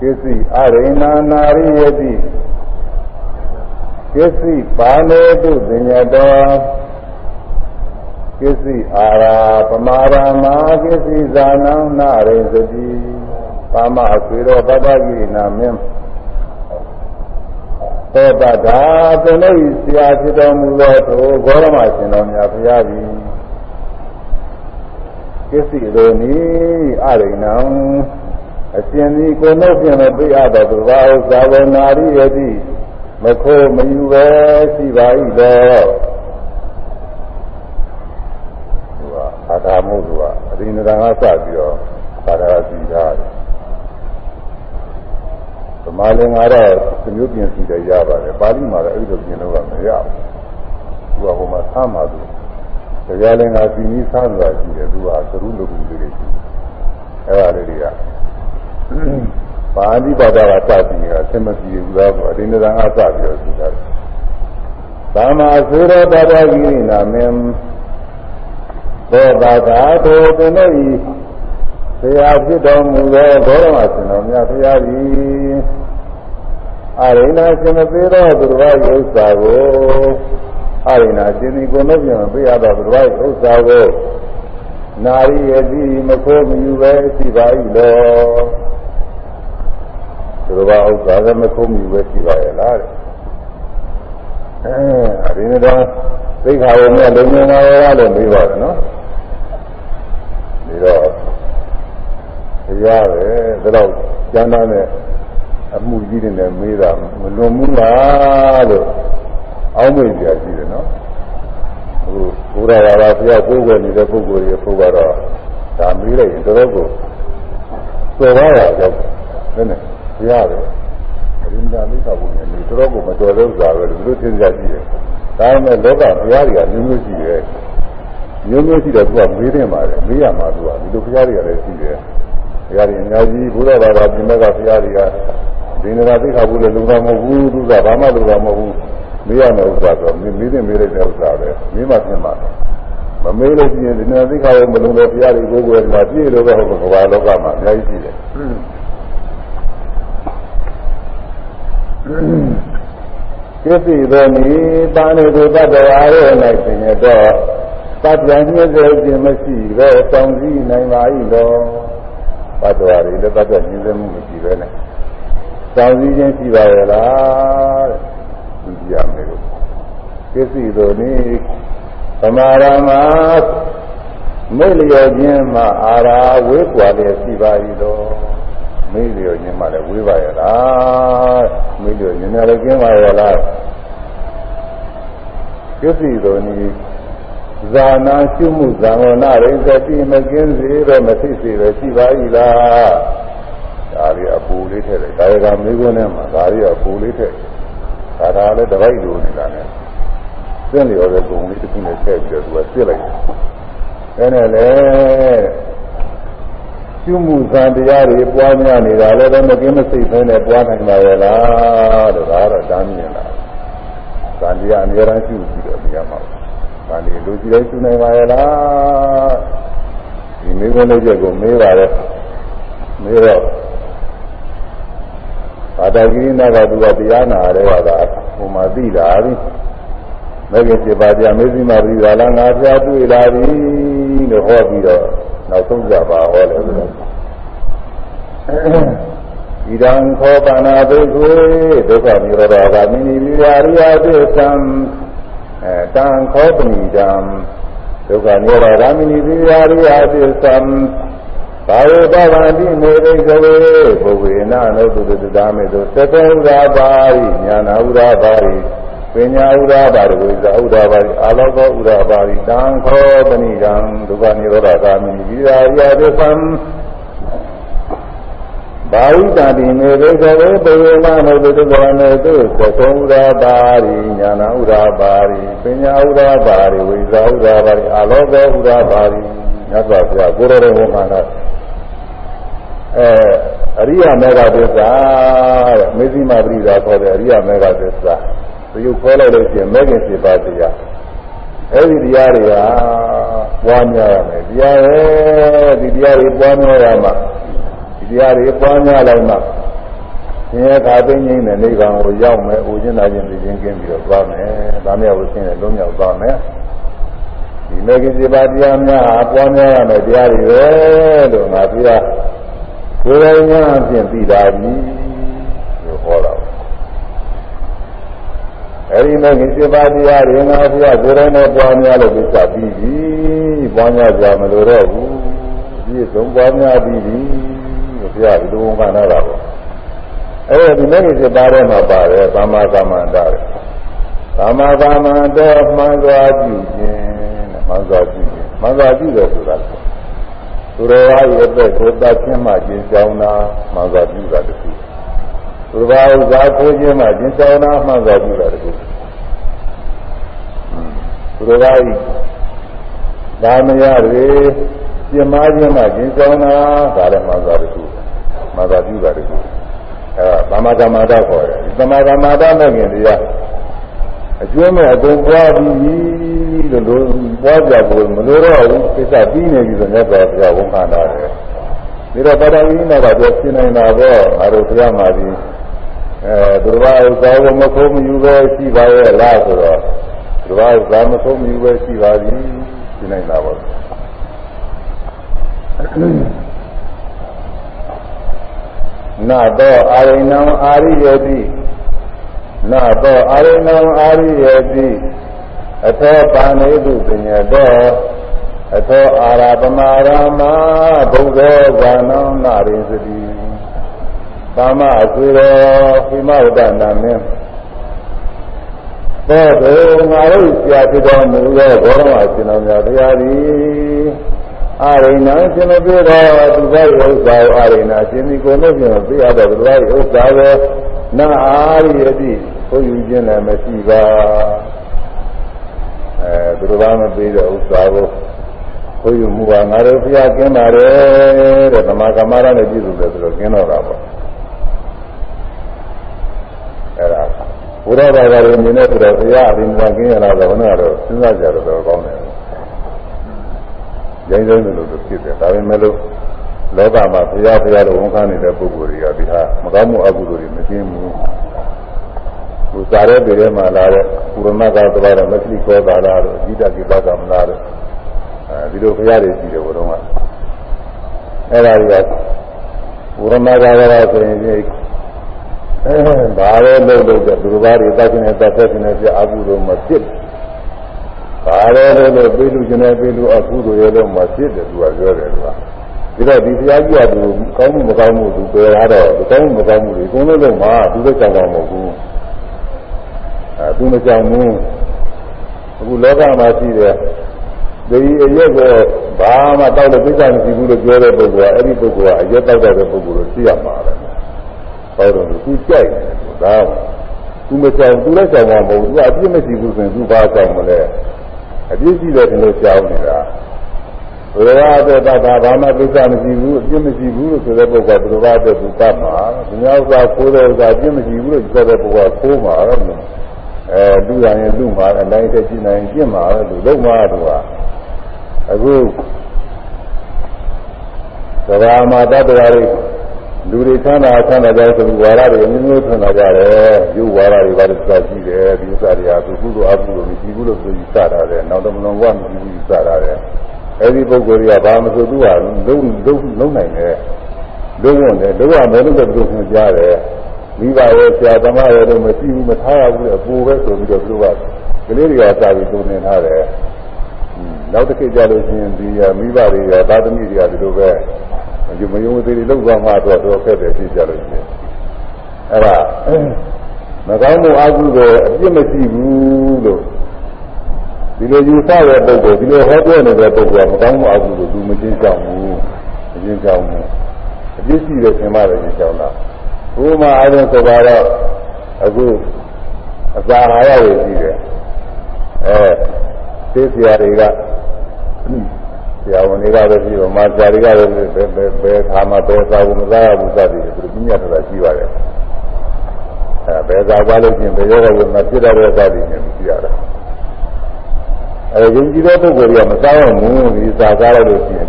ကိစ္စအရိဏနာရိယတိ ကိစ္စပါလေတုပညာတော်ကိစ္စအာရာပမာရမကိစ္စဇာနံနာရိသတိပါမအဆွေတော်ပပကိရိနာမင်းသောတတာသူတို့ဆရာဖြစ်တော်မူသောထိုဂေါရမရှင်တော်များဘုရားသည်ကိစ္စလိုနီအရိဏံအရှင်ဒီကိုယ်နှုတ်ဖြင့်ပြရတော်သူဘာဥစ္စာဝနာရိယတိ မခိုးမယူပဲရှိပါ၏တော့သူကအာသာမှုသူကအရိနဒံကစပြီးတော့သာသာစီထားတယ်သမာလင်္ကာတော့သမျိုးပြင်စီတယ်ရပါတယ်ပါဠိမှာလည်းအဲ့လိုပြင်လို့ကမရဘူးသူကဟိုမှာသမ်းပါသူတရားလင်္ကာစီနီးစားဆိုတာရှိတယ်သူကသရုပ်လူလူလေးတွေရှိတယ်အဲ့ဒါလေးတွေက ပါဠိဘာသာကစပြီးနေတာသင်မပြေဘူးလားဆိုအတင်းတန်အစပြီးတော့သူကသာမသုရတတဂိရိနာမင်းသောတာသာတောတနည်းဆရာဖြစ်တော်မူသောဘောရမရှင်တော်မြတ်ဖရာသည်အရိဏရှင်မသေးသောသူတော်ရဲ့ဥစ္စာကိုအရိဏရှင်ဒီကိုလည်းပြန်ပြရသောသူတော်ရဲ့ဥစ္စာကိုနာရီယတိမခိုးမယူပဲရှိပါ၏လော သူတော်ဘာဥစ္စာလည်းမခုံးမိပဲရှိပါရဲ့လားတဲ့အဲဒီနေ့တော့သိခါဝင်နဲ့လုံငုံပါရောလို့ပြီးပါတယ်နော်ဒီတော့တရားပဲဒါတော့ကျမ်းသားနဲ့အမှုကြီးတွေနဲ့မေးတာမလွန်ဘူးလားလို့အောင်းမေးကြရှိတယ်နော်ဟိုဘုရားဘာသာဘုရားကိုယ်ကိုယ်နေတဲ့ပုဂ္ဂိုလ်ရဲ့ပုဂ္ဂိုလ်တော့ဒါမေးလိုက်ရင်တော်တော်ကိုစော်ပါရရောက်တယ်နည်း ဘုရားပဲအရင်ကမိစ္ဆာဘုံနဲ့နေတော်ကိုမတော်တဲ့ဥစ္စာပဲသူတို့သင်ကြကြည့်တယ်။ဒါပေမဲ့လောကဘုရားတွေကမျိုးမျိုးရှိတယ်။မျိုးမျိုးရှိတော့သူကမေးနေပါတယ်မေးရမှာသူကဒီလိုဘုရားတွေကလည်းရှိတယ်။ဘုရားတွေအများကြီးဘုရားဘာသာပြင်မဲ့ကဘုရားတွေကဒီနေရာသိခါဘူးလေလုံတော်မဟုတ်ဘူးသူကဘာမှလုံတော်မဟုတ်ဘူးမေးရမယ့်ဥစ္စာဆိုမေးမေးနေမေးလိုက်တဲ့ဥစ္စာပဲမေးမှပြင်မှာမမေးလို့ရှိရင်ဒီနေရာသိခါဘူးမလုံတော်ဘုရားတွေကိုကိုယ်ကပြည့်လို့တော့ဘုရားလောကမှာအများကြီးရှိတယ်။ ကိစ္စသောနိတာနေသူတတ္တဝါရဲ့၌ပင်တော့တတ်ပြန်ညှင်းစေခြင်းမရှိပဲစောင့်စည်းနိုင်ပါ၏တော့တတ္တဝါတွေလည်းတတ်ပြန်ညှင်းစေမှုမရှိပဲနဲ့စောင့်စည်းခြင်းရှိပါရဲ့လားတဲ့ဒီကြမယ်လို့ကိစ္စသောနိသမာရမမိလျောခြင်းမှာအာရာဝေးကွာလျက်ရှိပါ၏တော့ မေးလျော်ခြင်းမှလည်းဝေးပါရဲ့လားမေးလျော်ခြင်းလည်းကျင်းပါရဲ့လားကျုပ်စီတော်နီဇာနာရှုမှုဇံဝနာရိသတိမကင်းစေပဲမသိစေပဲရှိပါ၏လားဒါရီအပူလေးထည့်တယ်ဒါရကမေးခွန်းထဲမှာဒါရီအပူလေးထည့်ဒါဒါလည်းတပိုက်လိုနေတာနဲ့သင်လျော်တဲ့ပုံလေးတစ်ခုနဲ့ထည့်ပြီးတော့သူကစစ်လိုက်တယ်အဲနဲ့လေ ကျွမှုဇံတရားတွေပွားများနေတာလည်းတော့မကင်းမစိတ်ဖဲနဲ့ပွားနိုင်ပါရဲ့လားလို့ဒါတော့တမ်းမြင်လာဇံတရားအများအားရှိပြီးတော့တရားမှာဇံတွေလူကြီးတိုင်းရှုနိုင်ပါရဲ့လားဒီမိဘလေးချက်ကိုမေးပါတော့မေးတော့ဘာတကိရိနာကသူကတရားနာရဲကသာဟိုမှာသိတာပြီမဂ္ဂင်7ပါးတရားမေးစီမှာပြီးတာလားငါဖျားတွေ့လာပြီလို့ဟောပြီးတော့ နောက်ဆုံးကြပါဟောတယ်ဆိုတော့ဣဒံခောပနာဘိကွေဒုက္ခនិရောဓဂာမိနိဝိရာရိယသေသံအဲတံခောပဏိတံဒုက္ခနိရောဓမိနိသီယာရိယသစ္ဆံဘာဝတဗန္တိနေရိကဝေဘုဝေနနုတုတတမေတုသတ္တဥရာပါရိညာနာဥရာပါရိ ပညာဥရာပါရိဝိဇာဥရာပါရိအာလောကောဥရာပါရိတံခောပဏိတံဒုက္ခနိရောဓဂာမိနိသီယာရိယသစ္ဆံဘာဝိတတိမေဘေကဝေပဝေမနုတတဝနေတုသကုံဥရာပါရိညာနာဥရာပါရိပညာဥရာပါရိဝိဇာဥရာပါရိအာလောကောဥရာပါရိမြတ်စွာဘုရားကိုရောတော်ဘုရားကအဲအရိယမေဃသစ္စာတဲ့မေဇိမာပရိဒါခေါ်တဲ့အရိယမေဃသစ္စာ ဒီကိုခေါ်လိုက်လို့ရှိရင်မေခင်စေပါတရားအဲ့ဒီတရားတွေကပွားများရမယ်တရားရဲ့ဒီတရားတွေပွားများရမှာတရားတွေပွားများလိုက်မှဆင်းရဲခါသိငြိမ်းတဲ့နိဗ္ဗာန်ကိုရောက်မယ်။ဥကျင်နာခြင်းသိခြင်းကင်းပြီးတော့သွားမယ်။ဒါမြောက်ကိုဆင်းရဲလုံးမြောက်သွားမယ်။ဒီမေဂိစေပါတရားများဟာပွားများရမယ်တရားတွေပဲလို့ငါပြကိုယ်တော်ညာအပြင်ပြီးတာပြီလို့ဟောတာ။ အဲဒီမေဂိစေပါတရားတွေငါပြကိုယ်တော်နဲ့ပွားများလို့ပြသပြီးပြီ။ပွားများကြမလို့တော့ဘူး။ဒီသုံးပွားများပြီးပြီ။ဘုရားဒီလိုမှန်တာပါပေါ့အဲဒီမဲ့ကြီးစပါးထဲမှာပါတယ်သမ္မာသမ္မာတာတဲ့သမ္မာသမ္မာတော့မှန်စွာပြုခြင်းတဲ့မှန်စွာပြုခြင်းမှန်စွာပြုတယ်ဆိုတာသူတော်ဘာရဲ့အတွက်ကိုတတ်ခြင်းမှကျင့်ကြောင်းတာမှန်စွာပြုတာတခု သူတော်ဘာဥသာခိုးခြင်းမှကျင့်ကြောင်းတာမှန်စွာပြုတာတခုသူတော်ဘာဤဒါမရတွေပြင်းမာခြင်းမှကျင့်ကြောင်းတာဒါလည်းမှန်စွာတခုမာသာပြုတာတခုအဲသမဂမတာခေါ်တယ်ဒီသမဂမတာနဲ့ခင်တရားအကျွမ်းမဲ့အကုန်ပွားပြီးလို့လို့ပွားကြဖို့မလိုတော့ဘူးကိစ္စပြီးနေပြီဆိုတော့ဘုရားဝန်ခံတာတယ် ဒီတော့ပဒဝိနာကပြောရှင်းနေတာပေါ့ငါတို့ဘုရားမှာဒီအဲသူတော်ဘာဥစ္စာကိုမခုံးမယူပဲရှိပါရဲ့လားဆိုတော့သူတော်ဘာဥစ္စာမခုံးမယူပဲရှိပါပြီရှင်းနေတာပေါ့နသောအာရိဏံအာရိယတိနသောအာရိဏံအာရိယတိအသောပါဏိတုပညတော အသောအာရပမာရမဘုဒ္ဓဇာနံနာရိစတိသမ္မာအဆွေတော်ဝိမဝဒနာမင်းသောတောငါတို့ဆရာဖြစ်တော်မူသောဘောရမရှင်တော်များတရားသည်အာရိဏရှင်မပြေတော်သူသားဥစ္စာကိုအာရိဏရှင်ဒီကိုလို့ပြန်ပြရတော့သူသားဥစ္စာကိုနာအာရိယတိဘုယူခြင်းလည်းမရှိပါအဲသူတော်ဘာမပြေတဲ့ဥစ္စာကို ဘုယူမှုကငါတို့ဖျားကင်းပါတယ်တဲ့သမာကမာရနဲ့ပြည့်စုံတယ်ဆိုတော့ကင်းတော့တာပေါ့အဲဒါဘုရားဘာသာရေးမြင်တဲ့သူတော်ဘုရားအရင်ကကင်းရတာတော့ဘယ်နဲ့တော့စဉ်းစားကြတော့ကောင်းတယ်ရိုင်းရိုင်းလို့လို့ဖြစ်တယ်ဒါပေမဲ့လို့လောကမှာဘုရားဘုရားလို့ဝန်ခံနေတဲ့ပုဂ္ဂိုလ်တွေကဒီဟာမကောင်းမှုအကုသိုလ်တွေမကျင်းဘူးသူစားတဲ့ပြည်ထဲမှာလာတဲ့ပုရမကသဘာဝမသိခောတာလားလို့အဓိတကိပကမလားလို့ အဲဒီလိုဘုရားတွေရှိတယ်ဘုရားကအဲ့ဒါတွေကပုရမကသဘာဝဆိုရင်ဒီအဲဘာလဲလို့လို့တဲ့သူဘာတွေတတ်ခြင်းနဲ့တတ်တဲ့ခြင်းနဲ့ပြအကုသိုလ်မဖြစ်ဘူးပါရဲလို့ပြေးလူခြင်းနဲ့ပြေးလူအကုသိုလ်ရဲ့လို့မဖြစ်တယ်သူကပြောတယ်သူကဒီတော့ဒီဆရာကြီးကသူကောင်းမှုမကောင်းမှုသူပြောရတော့ဒီကောင်းမှုမကောင်းမှုတွေအကုန်လုံးလုံးမှာသူလည်းကြောင်တော့မဟုတ်ဘူးအဲသူမကြောင်ဘူးအခုလောကမှာရှိတဲ့ ဒီအရက်ကိုဘာမှတောက်လို့ပြဿနာမရှိဘူးလို့ပြောတဲ့ပုဂ္ဂိုလ်ကအဲ့ဒီပုဂ္ဂိုလ်ကအရက်တောက်တဲ့ပုဂ္ဂိုလ်ကိုသိရမှာပဲဟောတော့သူကြိုက်တယ်ဒါသူမကြောင်သူလည်းကြောင်မှာမဟုတ်ဘူးသူအပြစ်မရှိဘူးဆိုရင်သူဘာကြောင်မလဲအပြစ်ရှိတယ်လို့ကြောက်နေတာဘုရားအတွက်သာဘာမှကိစ္စမရှိဘူးအပြစ်မရှိဘူးလို့ဆိုတဲ့ပုဂ္ဂိုလ်ကဘုရားအတွက်သူတတ်မှာဒီများဥစ္စာခိုးတဲ့ဥစ္စာအပြစ်မရှိဘူးလို့ဆိုတဲ့ပုဂ္ဂိုလ်ကခိုးမှာတော့အဲလူရရင်လူမှာအတိုင်းတက်ကြည့်နိုင်ကျင့်မှာပဲလူလုံးမှာသူက အခုသဘာမှာတတ္တဝါတွေလူတွေချမ်းသာချမ်းသာကြဆိုဝါရတွေအမျိုးမျိုးထွန်းလာကြတယ်ယူဝါရတွေပါလို့ဆိုတာရှိတယ်ဒီဥစ္စာတွေဟာသူကုသိုလ်အကုသိုလ်မရှိဘူးလို့ဆိုယူဆတာတယ်နောက်တော့မလုံးဝမရှိဘူးယူဆတာတယ်အဲဒီပုဂ္ဂိုလ်တွေကဘာမဆိုသူကလုံးလုံးလုံးနိုင်တယ်လုံးဝတယ်လုံးဝမယ်လို့ပြောသူကကြားတယ်မိဘရဲ့ဆရာသမားရဲ့လို့မရှိဘူးမထားရဘူးလေအပူပဲဆိုပြီးတော့သူကကလေးတွေကစာပြီးသုံးနေထားတယ် နောက်တစ်ခေတ်ကြလို့ရှိရင်ဒီမိဘတွေကသာသမီတွေကဒီလိုပဲဒီမယုံသေးတွေလောက်သွားမှတော့တော့ခက်တယ်ဖြစ်ကြလို့ရှိရင်အဲ့ဒါမကောင်းမှုအကုသိုလ်အပြစ်မရှိဘူးလို့ဒီလိုယူဆတဲ့ပုဂ္ဂိုလ်ဒီလိုဟောပြောနေတဲ့ပုဂ္ဂိုလ်ကမကောင်းမှုအကုသိုလ်သူမချင်းကြောက်ဘူးမချင်းကြောက်ဘူးအပြစ်ရှိတဲ့သင်ပါတယ်ချင်းကြောက်တာဘုမာအားဖြင့်ဆိုတော့အခုအစာဟာရတွေရှိတယ်အဲသိစရာတွေက ဆရာဝန်တွေကပဲပြီးတော့မာဆရာတွေကပဲဘယ်ဘယ်ဘယ်ခါမှဘယ်သာဘူးမစားရဘူးစသည်တွေသူတို့ပြညာထတာရှိပါတယ်အဲဘယ်သာသွားလို့ချင်းဘယ်ရောဂါကိုမဖြစ်တဲ့စသည်တွေရှိရတာအဲဒီကြည့်တဲ့ပုဂ္ဂိုလ်ကမစားရဘူးဒီစားစားလိုက်လို့ရှိရင်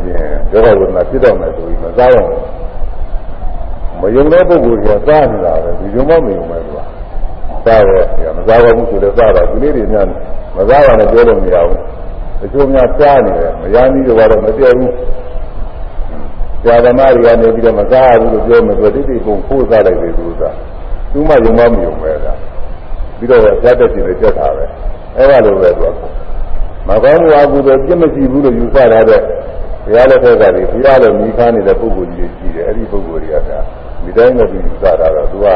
ယောဂဝေဒနာဖြစ်တော့မယ်ဆိုပြီးမစားရဘူးမယုံတဲ့ပုဂ္ဂိုလ်ကစားနေတာပဲဒီယုံမမယုံမဲ့သူကစားရဲမစားဘူးဆိုတော့စားတာဒီလေးတွေများမစားရနဲ့ပြောလို့မရဘူး တချို့များစားနေတယ်မရနည်းတော့တော့မပြည့်ဘူးဆရာသမားတွေကနေပြီးတော့မစားဘူးလို့ပြောမှဆိုတိတိပုံဖိုးစားလိုက်ပြီသူကသူမှယုံမမယုံပဲလားပြီးတော့ဇတ်တက်စီလည်းကြက်တာပဲအဲ့ဒါလိုပဲသူကမကောင်းမှုအကုသိုလ်ပြစ်မရှိဘူးလို့ယူဆရတဲ့ဘုရားလက်ထက်ကတွေဘုရားလိုမိခါနေတဲ့ပုဂ္ဂိုလ်ကြီးတွေရှိတယ်အဲ့ဒီပုဂ္ဂိုလ်တွေကဒီတိုင်းနဲ့ပြီးယူဆတာတော့သူက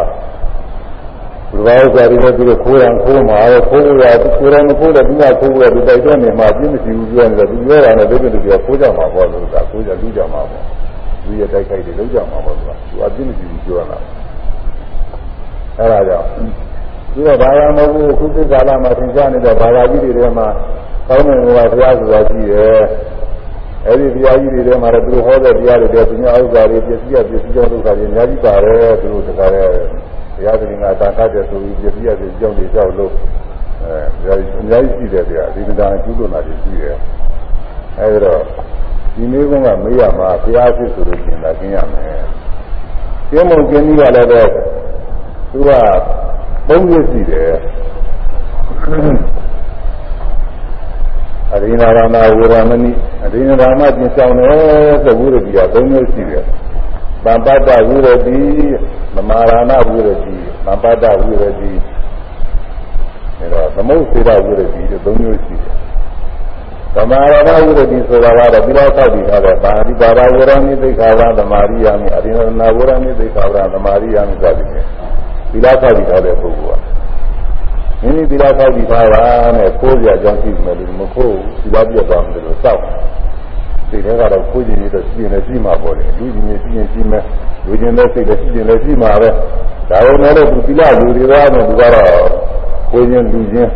ဘုရားဥစ္စာတွေနဲ့သူတို့ခိုးရန်ခိုးမှာတော့ခိုးရခိုးရမခိုးတဲ့ဒီကခိုးရဒီတိုက်တဲ့နေမှာပြင်းမရှိဘူးပြောနေတယ်သူပြောတာနဲ့ဒုက္ခတူကခိုးကြမှာပေါ့လို့ကခိုးကြလူကြမှာပေါ့သူရဲ့တိုက်ခိုက်တွေလုံးကြမှာပေါ့သူကသူအပြင်းမရှိဘူးပြောတာအဲဒါကြောင့်သူကဘာသာမဟုတ်ဘူးခုသစ္စာလာမှာသင်ကြားနေတဲ့ဘာသာကြီးတွေထဲမှာကောင်းတဲ့ဘုရားဆိုတာရှိတယ်အဲ့ဒီတရားကြီးတွေထဲမှာတော့သူဟောတဲ့တရားတွေတဲ့ပညာဥစ္စာတွေပစ္စည်းရပစ္စည်းကြောင့်ဒုက္ခတွေအများကြီးပါတယ်သူတို့တကားတဲ့တ ရားသခင်ကတာခတ်တဲ့ဆိုပြီးပစ္စည်းရပစ္စည်းကြောင့်တွေကြောက်လို့အဲအများကြီးရှိတယ်တရားဒီကံကျူးလွန်တာတွေရှိတယ်အဲဒါတော့ဒီမျိုးကမေးရမှာဘုရားဖြစ်ဆိုလို့ရှင်လာကျင်းရမယ်ကျင်းမုံကျင်းကြီးကလည်းပဲသူကပုံရရှိတယ်အရိနာရမဝေရမဏိအရိနာရမကျင်ဆောင်တယ်သဝုရတိက၃မျိုးရှိတယ်။ ဗမ္ပတ္တဝုရတိသမာရဏဝုရတိဗမ္ပတ္တဝုရတိအဲတော့သမုတ်စေတဝုရတိတို့၃မျိုးရှိတယ်။သမာရဏဝုရတိဆိုတာကတော့ပြီးတော့သောက်ပြီးထားတဲ့ပါဠိပါရဝရဏိသိက္ခာဝရသမာရိယာမိအရိနာဝရဏိသိက္ခာဝရသမာရိယာမိစသည်ဖြင့်ပြီးတော့သောက်ပြီးထားတဲ့ပုဂ္ဂိုလ်ကမိမိသီလဆောက်တည်ထားတာနဲ့ခိုးကြအကြောင်းရှိမယ်လို့မခိုးသီလပြတ်သွားမယ်လို့စောက် စိတ်ထဲကတော့ခိုးကြည့်ရတော့ရှိရင်လည်းရှိမှာပေါ့လေလူကြီးကြီးရှိရင်ရှိမယ်လူချင်းတဲ့စိတ်လည်းရှိရင်လည်းရှိမှာပဲဒါပေမဲ့လို့သီလလူတွေကတော့သူကတော့ခိုးခြင်းလူချင်း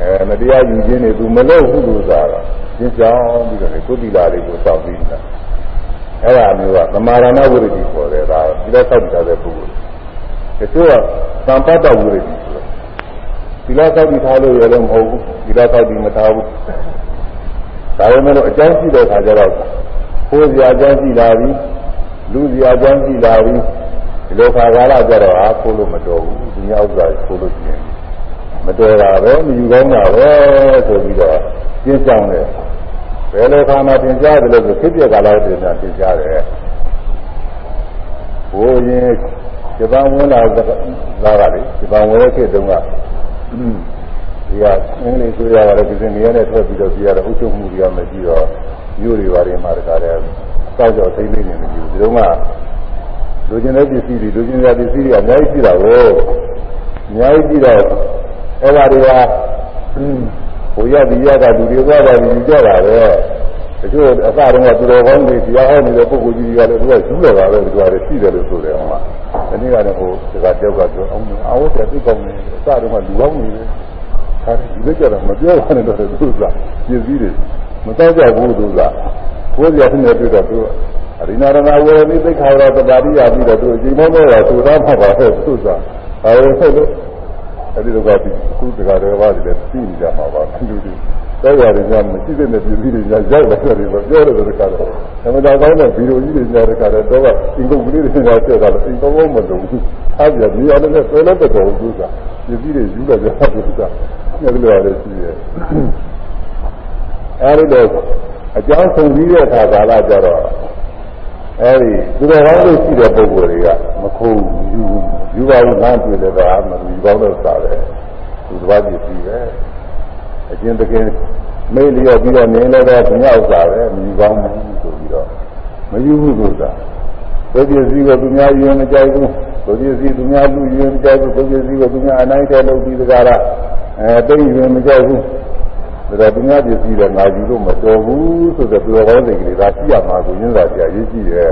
အဲမတရားယူခြင်းတွေသူမလုပ်ဘူးလို့ဆိုတာရှင်းကြောင်းပြီးတော့ကိုယ်သီလလေးကိုစောက်ပြီးတာအဲ့ဒါမျိုးကသမာရဏဝိရဒိခေါ်တယ်ဒါသီလဆောက်တည်တဲ့ပုဂ္ဂိုလ်တချို့ကသံပတ်တော်ဝိရဒိဒီလောက်သောက်ပြီးထားလို့ရလည်းမဟုတ်ဘူးဒီလောက်သောက်ပြီးမထားဘူး ဒါပေမဲ့လို့အကြောင်းရှိတဲ့အခါကျတော့ကိုယ်စရာအကြောင်းရှိလာပြီလူစရာအကြောင်းရှိလာပြီဒီလိုခါကာလကျတော့အားခိုးလို့မတော်ဘူးဒီမြောက်ဥစ္စာခိုးလို့ရှိရင်မတော်တာပဲမယူကောင်းတာပဲဆိုပြီးတော့ပြင်းဆောင်တယ်ဘယ်လိုခါမှသင်ကြားတယ်လို့ဆိုဖြစ်ပြကာလတည်းကသင်ကြားတယ်ဘိုးရင်ဒီပန်းဝင်လာလာတာလေဒီပန်းဝင်တဲ့ခေတ်တုန်းက ဒီကအင်္ဂလိပ်ဆိုရတာလည်းဒီစင်နေရနဲ့ထွက်ပြီးတော့ပြရတော့ဥချုပ်မှုတွေကမရှိတော့မြို့တွေဘာတွေမှာတခါတည်းစောက်ကြောသိသိနေနေပြီဒီတော့ကလူကျင်တဲ့ပစ္စည်းတွေလူကျင်တဲ့ပစ္စည်းတွေအများကြီးရှိတာကိုအများကြီးရှိတော့အဲ့ဒါတွေကဟိုရဒီရကလူတွေသွားတယ်ယူကြတာပဲတချို့အစတုန်းကသူတော်ကောင်းတွေတရားဟောနေတဲ့ပုဂ္ဂိုလ်ကြီးတွေကလည်းသူကယူလာတာပဲသူကလည်းရှိတယ်လို့ဆိုတယ်ဟောမှာဒီနေ့ကလည်းဟိုစကားကြောက်ကပြောအောင်အာဝတ်တဲ့သိကောင်းနေအစတုန်းကလူကောင်းနေတယ် ခါဒီလိုကြတော့မပြောရနဲ့တော့သူကပြည့်စည်တယ်မတော့ကြဘူးသူကကိုယ်ရတဲ့နဲ့တွေ့တော့သူအရိနာရဏဝေနိသိခါရတပါတိယပြီးတော့သူအချိန်မောမောတာသူသားမှာပါတဲ့သူကဘာလို့ဆိုလို့အဲဒီတော့ကဒီခုတကားတွေဘာတွေလဲသိနေကြမှာပါသူတို့တော့ရတယ်ကမရှိတဲ့ပြည်ပြည်တွေရောက်လာတယ်ပြောတယ်တခါတော့သမတာကောင်းတဲ့ဗီဒီယိုကြီးတွေညာတခါတော့တော့အင်္ဂုတ်ကလေးတွေညာဆက်တာလို့အင်္ဂုတ်မမလုံးဘူးအားပြဒီရလည်းဆွဲလည်းတော့ဘူးကပြည်ပြည်တွေယူလာကြတာဘူးက ညကလေးရတယ်ရှိရဲ့အဲဒီတော့အကြောင်းဆုံးပြီးတဲ့အခါကာလကျတော့အဲဒီသူတော်ကောင်းလို့ရှိတဲ့ပုံကိုယ်တွေကမခိုးယူယူပါဘူးငါတွေ့တယ်တော့မယူကောင်းလို့စားတယ်သူတစ်ပါးပြည့်ပြီပဲအကျဉ်းတကယ်မေးလျော့ပြီးတော့နေလည်းတော့သူများဥစ္စာပဲမယူကောင်းဘူးဆိုပြီးတော့မယူဘူးဥစ္စာကိုပစ္စည်းကိုသူများယူရင်မကြိုက်ဘူးကိုပစ္စည်းသူများလူယူရင်မကြိုက်ဘူးကိုပစ္စည်းကိုသူများအနိုင်ထဲလုပ်ပြီးတကားလား အဲတိတ်ယူရင်မကြိုက်ဘူးဒါတော့သူများပစ္စည်းလည်းငါယူလို့မတော်ဘူးဆိုတော့သူတော်ကောင်းစိတ်ကလေးဒါရှိရမှာကိုရင်းစားကြရေးကြည့်တယ်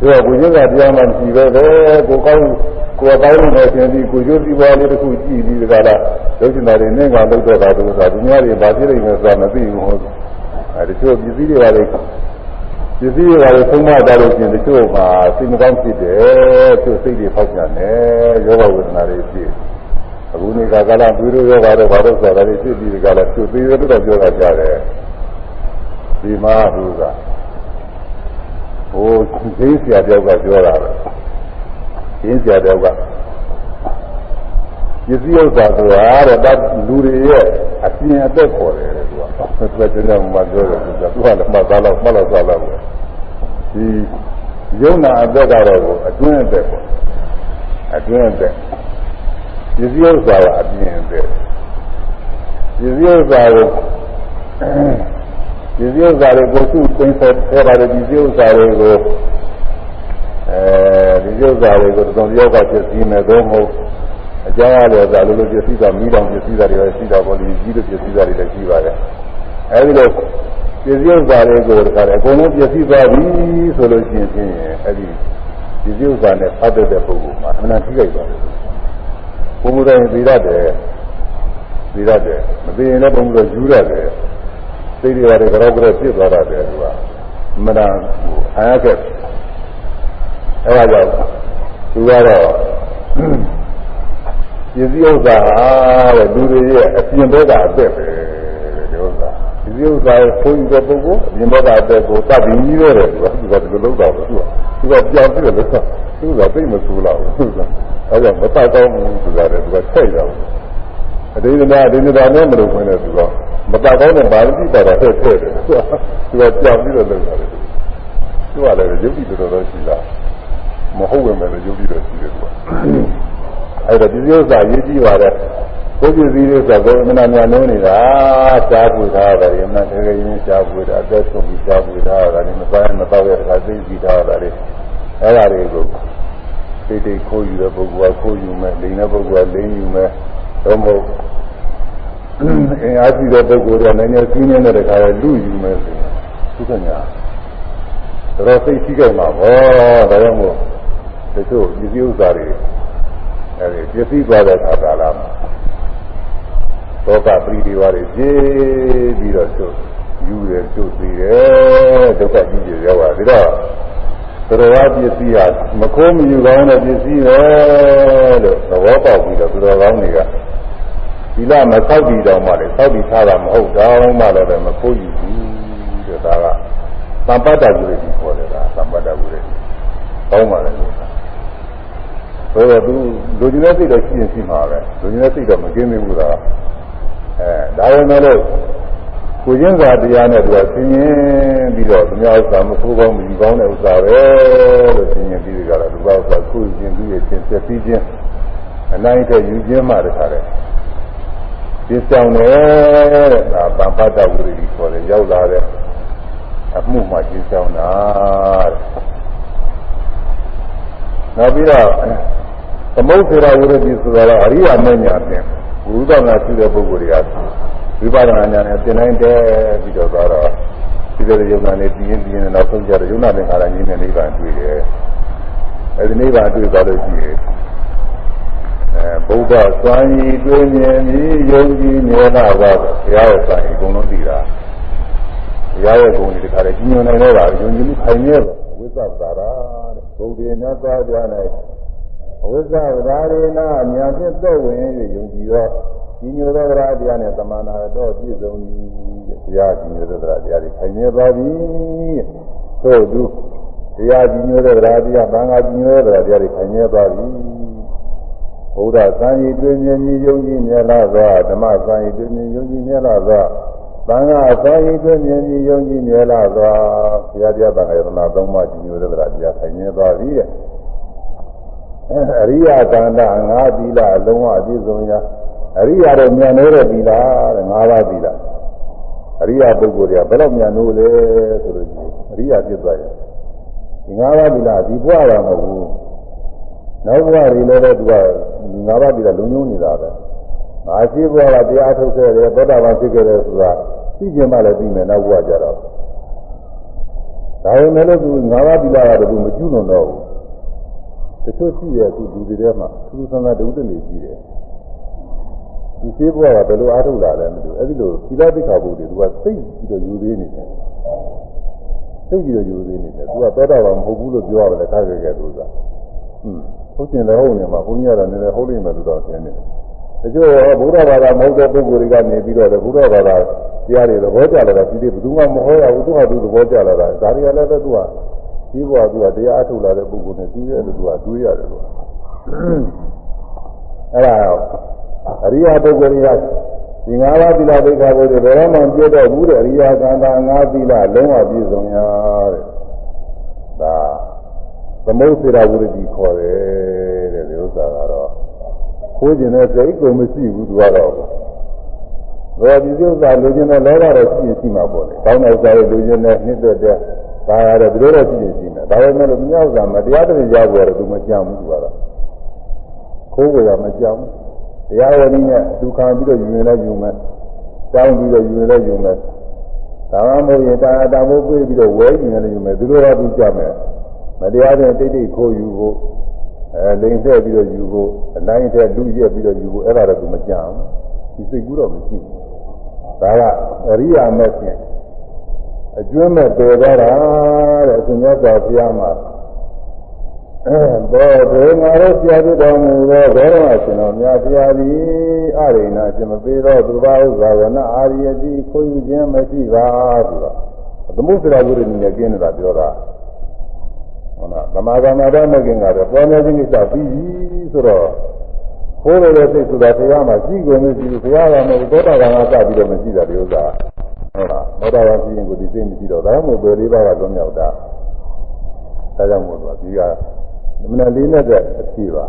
ဒါကကိုရင်းစားတရားမှမရှိပဲပဲကိုကောင်းကိုယ်တိုင်းနဲ့ဆင်းပြီးကိုရုပ်စီပွားလေးတစ်ခုကြည့်ပြီးတကားလားလုပ်ချင်တာတွေနဲ့ကလုပ်တော့တာဆိုတာသူများတွေဘာဖြစ်နေလဲဆိုတာမသိဘူးဟုတ်အဲဒီချို့ပစ္စည်းတွေပါလေပစ္စည်းတွေကလည်းသုံးမတာလို့ရှင်တချို့မှာစိတ်မကောင်းဖြစ်တယ်သူစိတ်တွေဖောက်ပြန်တယ်ယောဂဝေဒနာတွေဖြစ် အခုနေကကာလဘီရိုယောဂတော့ဘာလို့ဆိုတာလဲဖြစ်ပြီးဒီကလာသူသေးသေးတော့ပြောတာကြားတယ်ဒီမှာသူကဟိုသိဆရာတယောက်ကပြောတာပဲသိဆရာတယောက်ကပစ္စည်းဥစ္စာဆိုတာတဲ့လူတွေရဲ့အပြင်အသက်ခေါ်တယ်သူကဆက်သွယ်ကြတယ်မှပြောတယ်သူကသူကလည်းမှသားလောက်မှလောက်သားလောက်ပဲဒီယုံနာအသက်ကတော့အတွင်းအသက်ပေါ့အတွင်းအသက် ပစ္စည်းဥစ္စာကအပြင်အသက်ပစ္စည်းဥစ္စာကိုပစ္စည်းဥစ္စာတွေကိုသူ့သိမ်းဆက်ထဲပါတယ်ပစ္စည်းဥစ္စာတွေကိုအဲဒီဥစ္စာတွေကိုတုံ့ပြောကဖြစ်ပြီးမဲ့တော့မဟုတ်အကြောင်းအရာတွေသာလို့လို့ပြည့်စည်တာမိတောင်ပြည့်စည်တာတွေရှိတာပေါ့လေကြီးလို့ပြည့်စည်တာတွေလည်းရှိပါတယ်အဲဒီလိုပြည့်စည်ဥစ္စာတွေကိုတခါလေအကုန်လုံးပြည့်စည်သွားပြီဆိုလို့ရှိရင်ဖြင့်အဲဒီပြည့်စည်ဥစ္စာနဲ့ဖတ်တဲ့ပုဂ္ဂိုလ်မှာအမှန်ထိခိုက်ပါတယ် ဘုံမတိုင်းသိရတယ်သိရတယ်မသိရင်လည်းဘုံမတော့ယူရတယ်သိတွေရတယ်ကြောက်ကြောက်ပြစ်သွားတယ်သူကအမှန်တန်အာရခဲ့အဲဒါကြောင့်သူကတော့ပစ္စည်းဥစ္စာတဲ့လူတွေရဲ့အပြင်ဘက်ကအသက်ပဲဒီဥစ္စာပစ္စည်းဥစ္စာကိုခိုးယူတဲ့ပုဂ္ဂိုလ်အပြင်ဘက်ကအသက်ကိုတတ်ပြီးကြီးရတယ်သူကသူကဒီလိုလုပ်တာပဲသူကသူကကြောင်ပြီးတော့လို့ သူကသိမဆိုးလောက်သူကအဲကြောင့်မတတ်ကောင်းဘူးဆိုတာလေသူကထိတ်တော့အတိဒနာအတိဒနာနဲ့မလုပ်ခွင့်နဲ့သူကမတတ်ကောင်းတဲ့ဘာလို့ကြည့်တာတော့ထည့်ထည့်တယ်သူကသူကကြောင်ပြီးတော့လုပ်တာလေသူကလည်းရုပ်ပြီးတော်တော်ရှိတာမဟုတ်ဝင်မယ်လို့ရုပ်ပြီးတော့ရှိတယ်သူကအဲ့တော့ဒီဥစ္စာရေးကြည့်ပါတဲ့ကိုပြည့်စည်လို့ဆိုတော့မနာများလုံးနေတာရှားပူထားတာရမနာတကယ်ရင်းရှားပူတာအသက်ဆုံးပြီးရှားပူထားတာဒီမစားမတော့တဲ့အခါသိကြည့်ထားတာလေ အဲ့ဒါတွေကိုတိတ်တိတ်ခိုးယူတဲ့ပုဂ္ဂိုလ်ကခိုးယူမယ်လိန်တဲ့ပုဂ္ဂိုလ်ကလိန်ယူမယ်တော့မဟုတ်အင်အားကြီးတဲ့ပုဂ္ဂိုလ်ကလည်းနည်းနည်းစီးနေတဲ့တခါလဲလူယူမယ်ဆိုရင်သူကညာတော့စိတ်ကြီးကြမှာပေါ့ဒါကြောင့်မို့တချို့ဒီဥစ္စာတွေအဲဒီပြည့်စည်သွားတဲ့အခါကာလမှာသောကပရိဒီဝါတွေပြည့်ပြီးတော့သူယူရသူပြီးတယ်ဒုက္ခကြီးကြီးရောက်ပါပြီးတော့ သရဝပစ္စည်းဟာမခိုးမယူကောင်းတဲ့ပစ္စည်းပဲလို့သဘောပေါက်ပြီးတော့သူတော်ကောင်းတွေကဒီလမဆောက်ပြီးတော့မှလည်းဆောက်ပြီးထားတာမဟုတ်တော့မှလည်းမခိုးယူဘူးတဲ့ဒါကသံပတ္တကုရတိခေါ်တယ်ဒါသံပတ္တကုရတိကောင်းပါလေလို့ဆိုတော့သူလူကြီးတဲ့စိတ်တော့ရှိရင်ရှိမှာပဲလူကြီးတဲ့စိတ်တော့မကင်းသေးဘူးလားအဲဒါပေမဲ့လို့ ကိုရင်းစာတရားနဲ့သူကဆင်းရင်ပြီးတော့သူများဥစ္စာမဆိုးကောင်းမယူကောင်းတဲ့ဥစ္စာပဲလို့ဆင်းရင်ပြီးကြတာသူကဥစ္စာကိုယ်ရင်ပြီးရချင်းဆက်ပြီးချင်းအနိုင်တဲ့ယူခြင်းမှတခါတယ်ဒီဆောင်တယ်တဲ့ဒါဗမ္ပတ္တဝိရိယခေါ်တယ်ရောက်လာတဲ့အမှုမှကျင်းဆောင်တာတဲ့နောက်ပြီးတော့သမုတ်စေရဝိရတိဆိုတာတော့အရိယာမဉ္ဇဉ်အပြင်ဘုရားနာရှိတဲ့ပုဂ္ဂိုလ်တွေက ဝိပဿနာဉာဏ်နဲ့သင်တိုင်းတဲပြီးတော့သွားတော့ဒီလိုယုံနာနဲ့ပြင်းပြင်းနဲ့နောက်ဆုံးကြတော့ယုံနာနဲ့ခါရကြီးနဲ့နိဗ္ဗာန်တွေ့တယ်အဲဒီနိဗ္ဗာန်တွေ့သွားလို့ရှိရင်အဲဗုဒ္ဓစွမ်းရည်တွေ့မြင်ပြီးယုံကြည်မြဲတာကဘုရားရဲ့စွမ်းရည်အကုန်လုံးသိတာဘုရားရဲ့ဂုဏ်တွေတခါတည်းကြီးညိုနိုင်တော့တာယုံကြည်မှုခိုင်မြဲတော့ဝိသဗ္ဗာရာတဲ့ဘုဒ္ဓေနသွားကြ၌အဝိဇ္ဇဝါရေနာအများဖြင့်သက်ဝင်၍ယုံကြည်သော ဒီညိုသောတရားတရားနဲ့တမနာတော့ပြည့်စုံပြီဘုရားဒီညိုသောတရားတရားတွေခိုင်မြဲသွားပြီသို့သူတရားဒီညိုသောတရားတရားသံဃာဒီညိုသောတရားတရားတွေခိုင်မြဲသွားပြီဘုရားသံဃာတွင်မြင်မြည်ယုံကြည်မြဲလာသောဓမ္မသံဃာတွင်မြင်ယုံကြည်မြဲလာသောသံဃာသံဃာတွင်မြင်မြည်ယုံကြည်မြဲလာသောဘုရားတရားသံဃာယတနာသုံးပါးဒီညိုသောတရားတရားခိုင်မြဲသွားပြီတဲ့အရိယကန္တငါးသီလအလုံးဝအပြည့်စုံရာ အရိယာတော့မြန်နေတဲ့သီလတဲ့၅ပါးသီလအရိယာပုဂ္ဂိုလ်တွေကဘယ်တော့မြန်လို့လဲဆိုလို့ရှိရင်အရိယာဖြစ်သွားရင်ဒီ၅ပါးဒီလားဒီဘဝကမဟုတ်ဘူးနောက်ဘဝတွေလည်းသူကဒီ၅ပါးဒီလားလုံညုံနေတာပဲငါရှိဘဝကတရားထုတ်ခဲ့တယ်သောတာပန်ဖြစ်ခဲ့တယ်ဆိုတာသိကျင်မှလည်းသိမယ်နောက်ဘဝကြတော့ဒါပေမဲ့လို့သူ၅ပါးဒီလားကတော့သူမကျွလွန်တော့ဘူးတချို့ရှိတယ်သူလူတွေထဲမှာသူသံဃာဒုတိယနေရှိတယ် ဒီရှိဘဝကဘယ်လိုအားထုတ်လာလဲမသိဘူးအဲ့ဒီလိုသီလသိက္ခာပုဒ်တွေသူကသိပြီးတော့ယူသေးနေတယ်သိပြီးတော့ယူသေးနေတယ်သူကသောတာပန်မဟုတ်ဘူးလို့ပြောရတယ်ခါကြခဲ့သူကอืมဟုတ်တယ်လည်းဟုတ်နေမှာဘုန်းကြီးကတော့နည်းနည်းဟုတ်လိမ့်မယ်လို့တော့ထင်နေတယ်တချို့ဘုရားဘာသာမဟုတ်တဲ့ပုဂ္ဂိုလ်တွေကနေပြီးတော့ဘုရားဘာသာတရားတွေသဘောကျလာတာဒီလိုဘယ်သူမှမဟောရဘူးသူကသူသဘောကျလာတာဒါတွေကလည်းပဲသူကဒီဘဝသူကတရားအထုတ်လာတဲ့ပုဂ္ဂိုလ်နဲ့တူရဲ့လို့သူကတွေးရတယ်လို့အဲ့ဒါ အရိယာပုဂ္ဂိုလ်တွေကဒီ၅ပါးသီလဒိဋ္ဌာဘုရားဘယ်တော့မှပြည့်တော့ဘူးတဲ့အရိယာကံတာ၅သီလလုံးဝပြည့်စုံရတဲ့ဒါသမုတ်စေရဝိရတိခေါ်တယ်တဲ့ဒီဥစ္စာကတော့ခိုးကျင်တဲ့စိတ်ကိုမရှိဘူးသူကတော့ဘောဒီဥစ္စာလူကျင်တဲ့လောဘတော့ရှိရင်ရှိမှာပေါ့လေကောင်းတဲ့ဥစ္စာတွေလူကျင်တဲ့နှစ်သက်တဲ့ဒါရတဲ့ဒီလိုတော့ရှိရင်ရှိနေဒါပေမဲ့လို့မြောက်တာမတရားတဲ့ရောက်ပေါ်တော့သူမကြမ်းဘူးသူကတော့ခိုးကြရမကြမ်းဘူး တရားဝနည်းနဲ့ဒုက္ခပြီးတော့ယူရင်လည်းယူမယ်တောင်းပြီးတော့ယူရင်လည်းယူမယ်ဒါမှမဟုတ်ရင်တာတာမိုးပြေးပြီးတော့ဝဲယူရင်လည်းယူမယ်ဒီလိုတော့သူကြမယ်မတရားတဲ့တိတ်တိတ်ခိုးယူဖို့အဲလိန်ဆက်ပြီးတော့ယူဖို့အနိုင်ဆက်လူရက်ပြီးတော့ယူဖို့အဲ့ဒါတော့သူမကြမ်းဘူးဒီစိတ်ကူးတော့မရှိဘူးဒါကအရိယာမဲ့ဖြင့်အကျွမ်းမဲ့ပယ်သွားတာတဲ့အရှင်မြတ်စွာဘုရားမှာ အဲဘောဒေငါတို့ဆရာတို့တော်မူသောဘောရမရှင်တော်မြတ်ဘုရားသည်အရိဏရှင်မသေးသောသူဘာဥစ္စာဝနအာရိယတိခွင့်ယူခြင်းမရှိပါဆိုတော့သမုဒ္ဒရာဝိရဏီနဲ့ကျင်းနေတာပြောတာဟုတ်လားသမာဓိနာတော့မကင်ကတော့ပေါ်နေခြင်းကိစ္စပြီးပြီဆိုတော့ခိုးရတဲ့စိတ်ဆိုတာဘုရားမှာရှိကုန်မရှိဘူးဘုရားကမဟုတ်သောတာပန်ကစပြီးတော့မရှိတာဒီဥစ္စာဟုတ်လားသောတာပန်ရှိရင်ကိုဒီစိတ်မရှိတော့ဒါမှမဟုတ်ဘယ်လေးပါးကလွန်မြောက်တာဒါကြောင့်မို့လို့ဒီက မနလေးနဲ့တဲ့အဖြစ်ပါ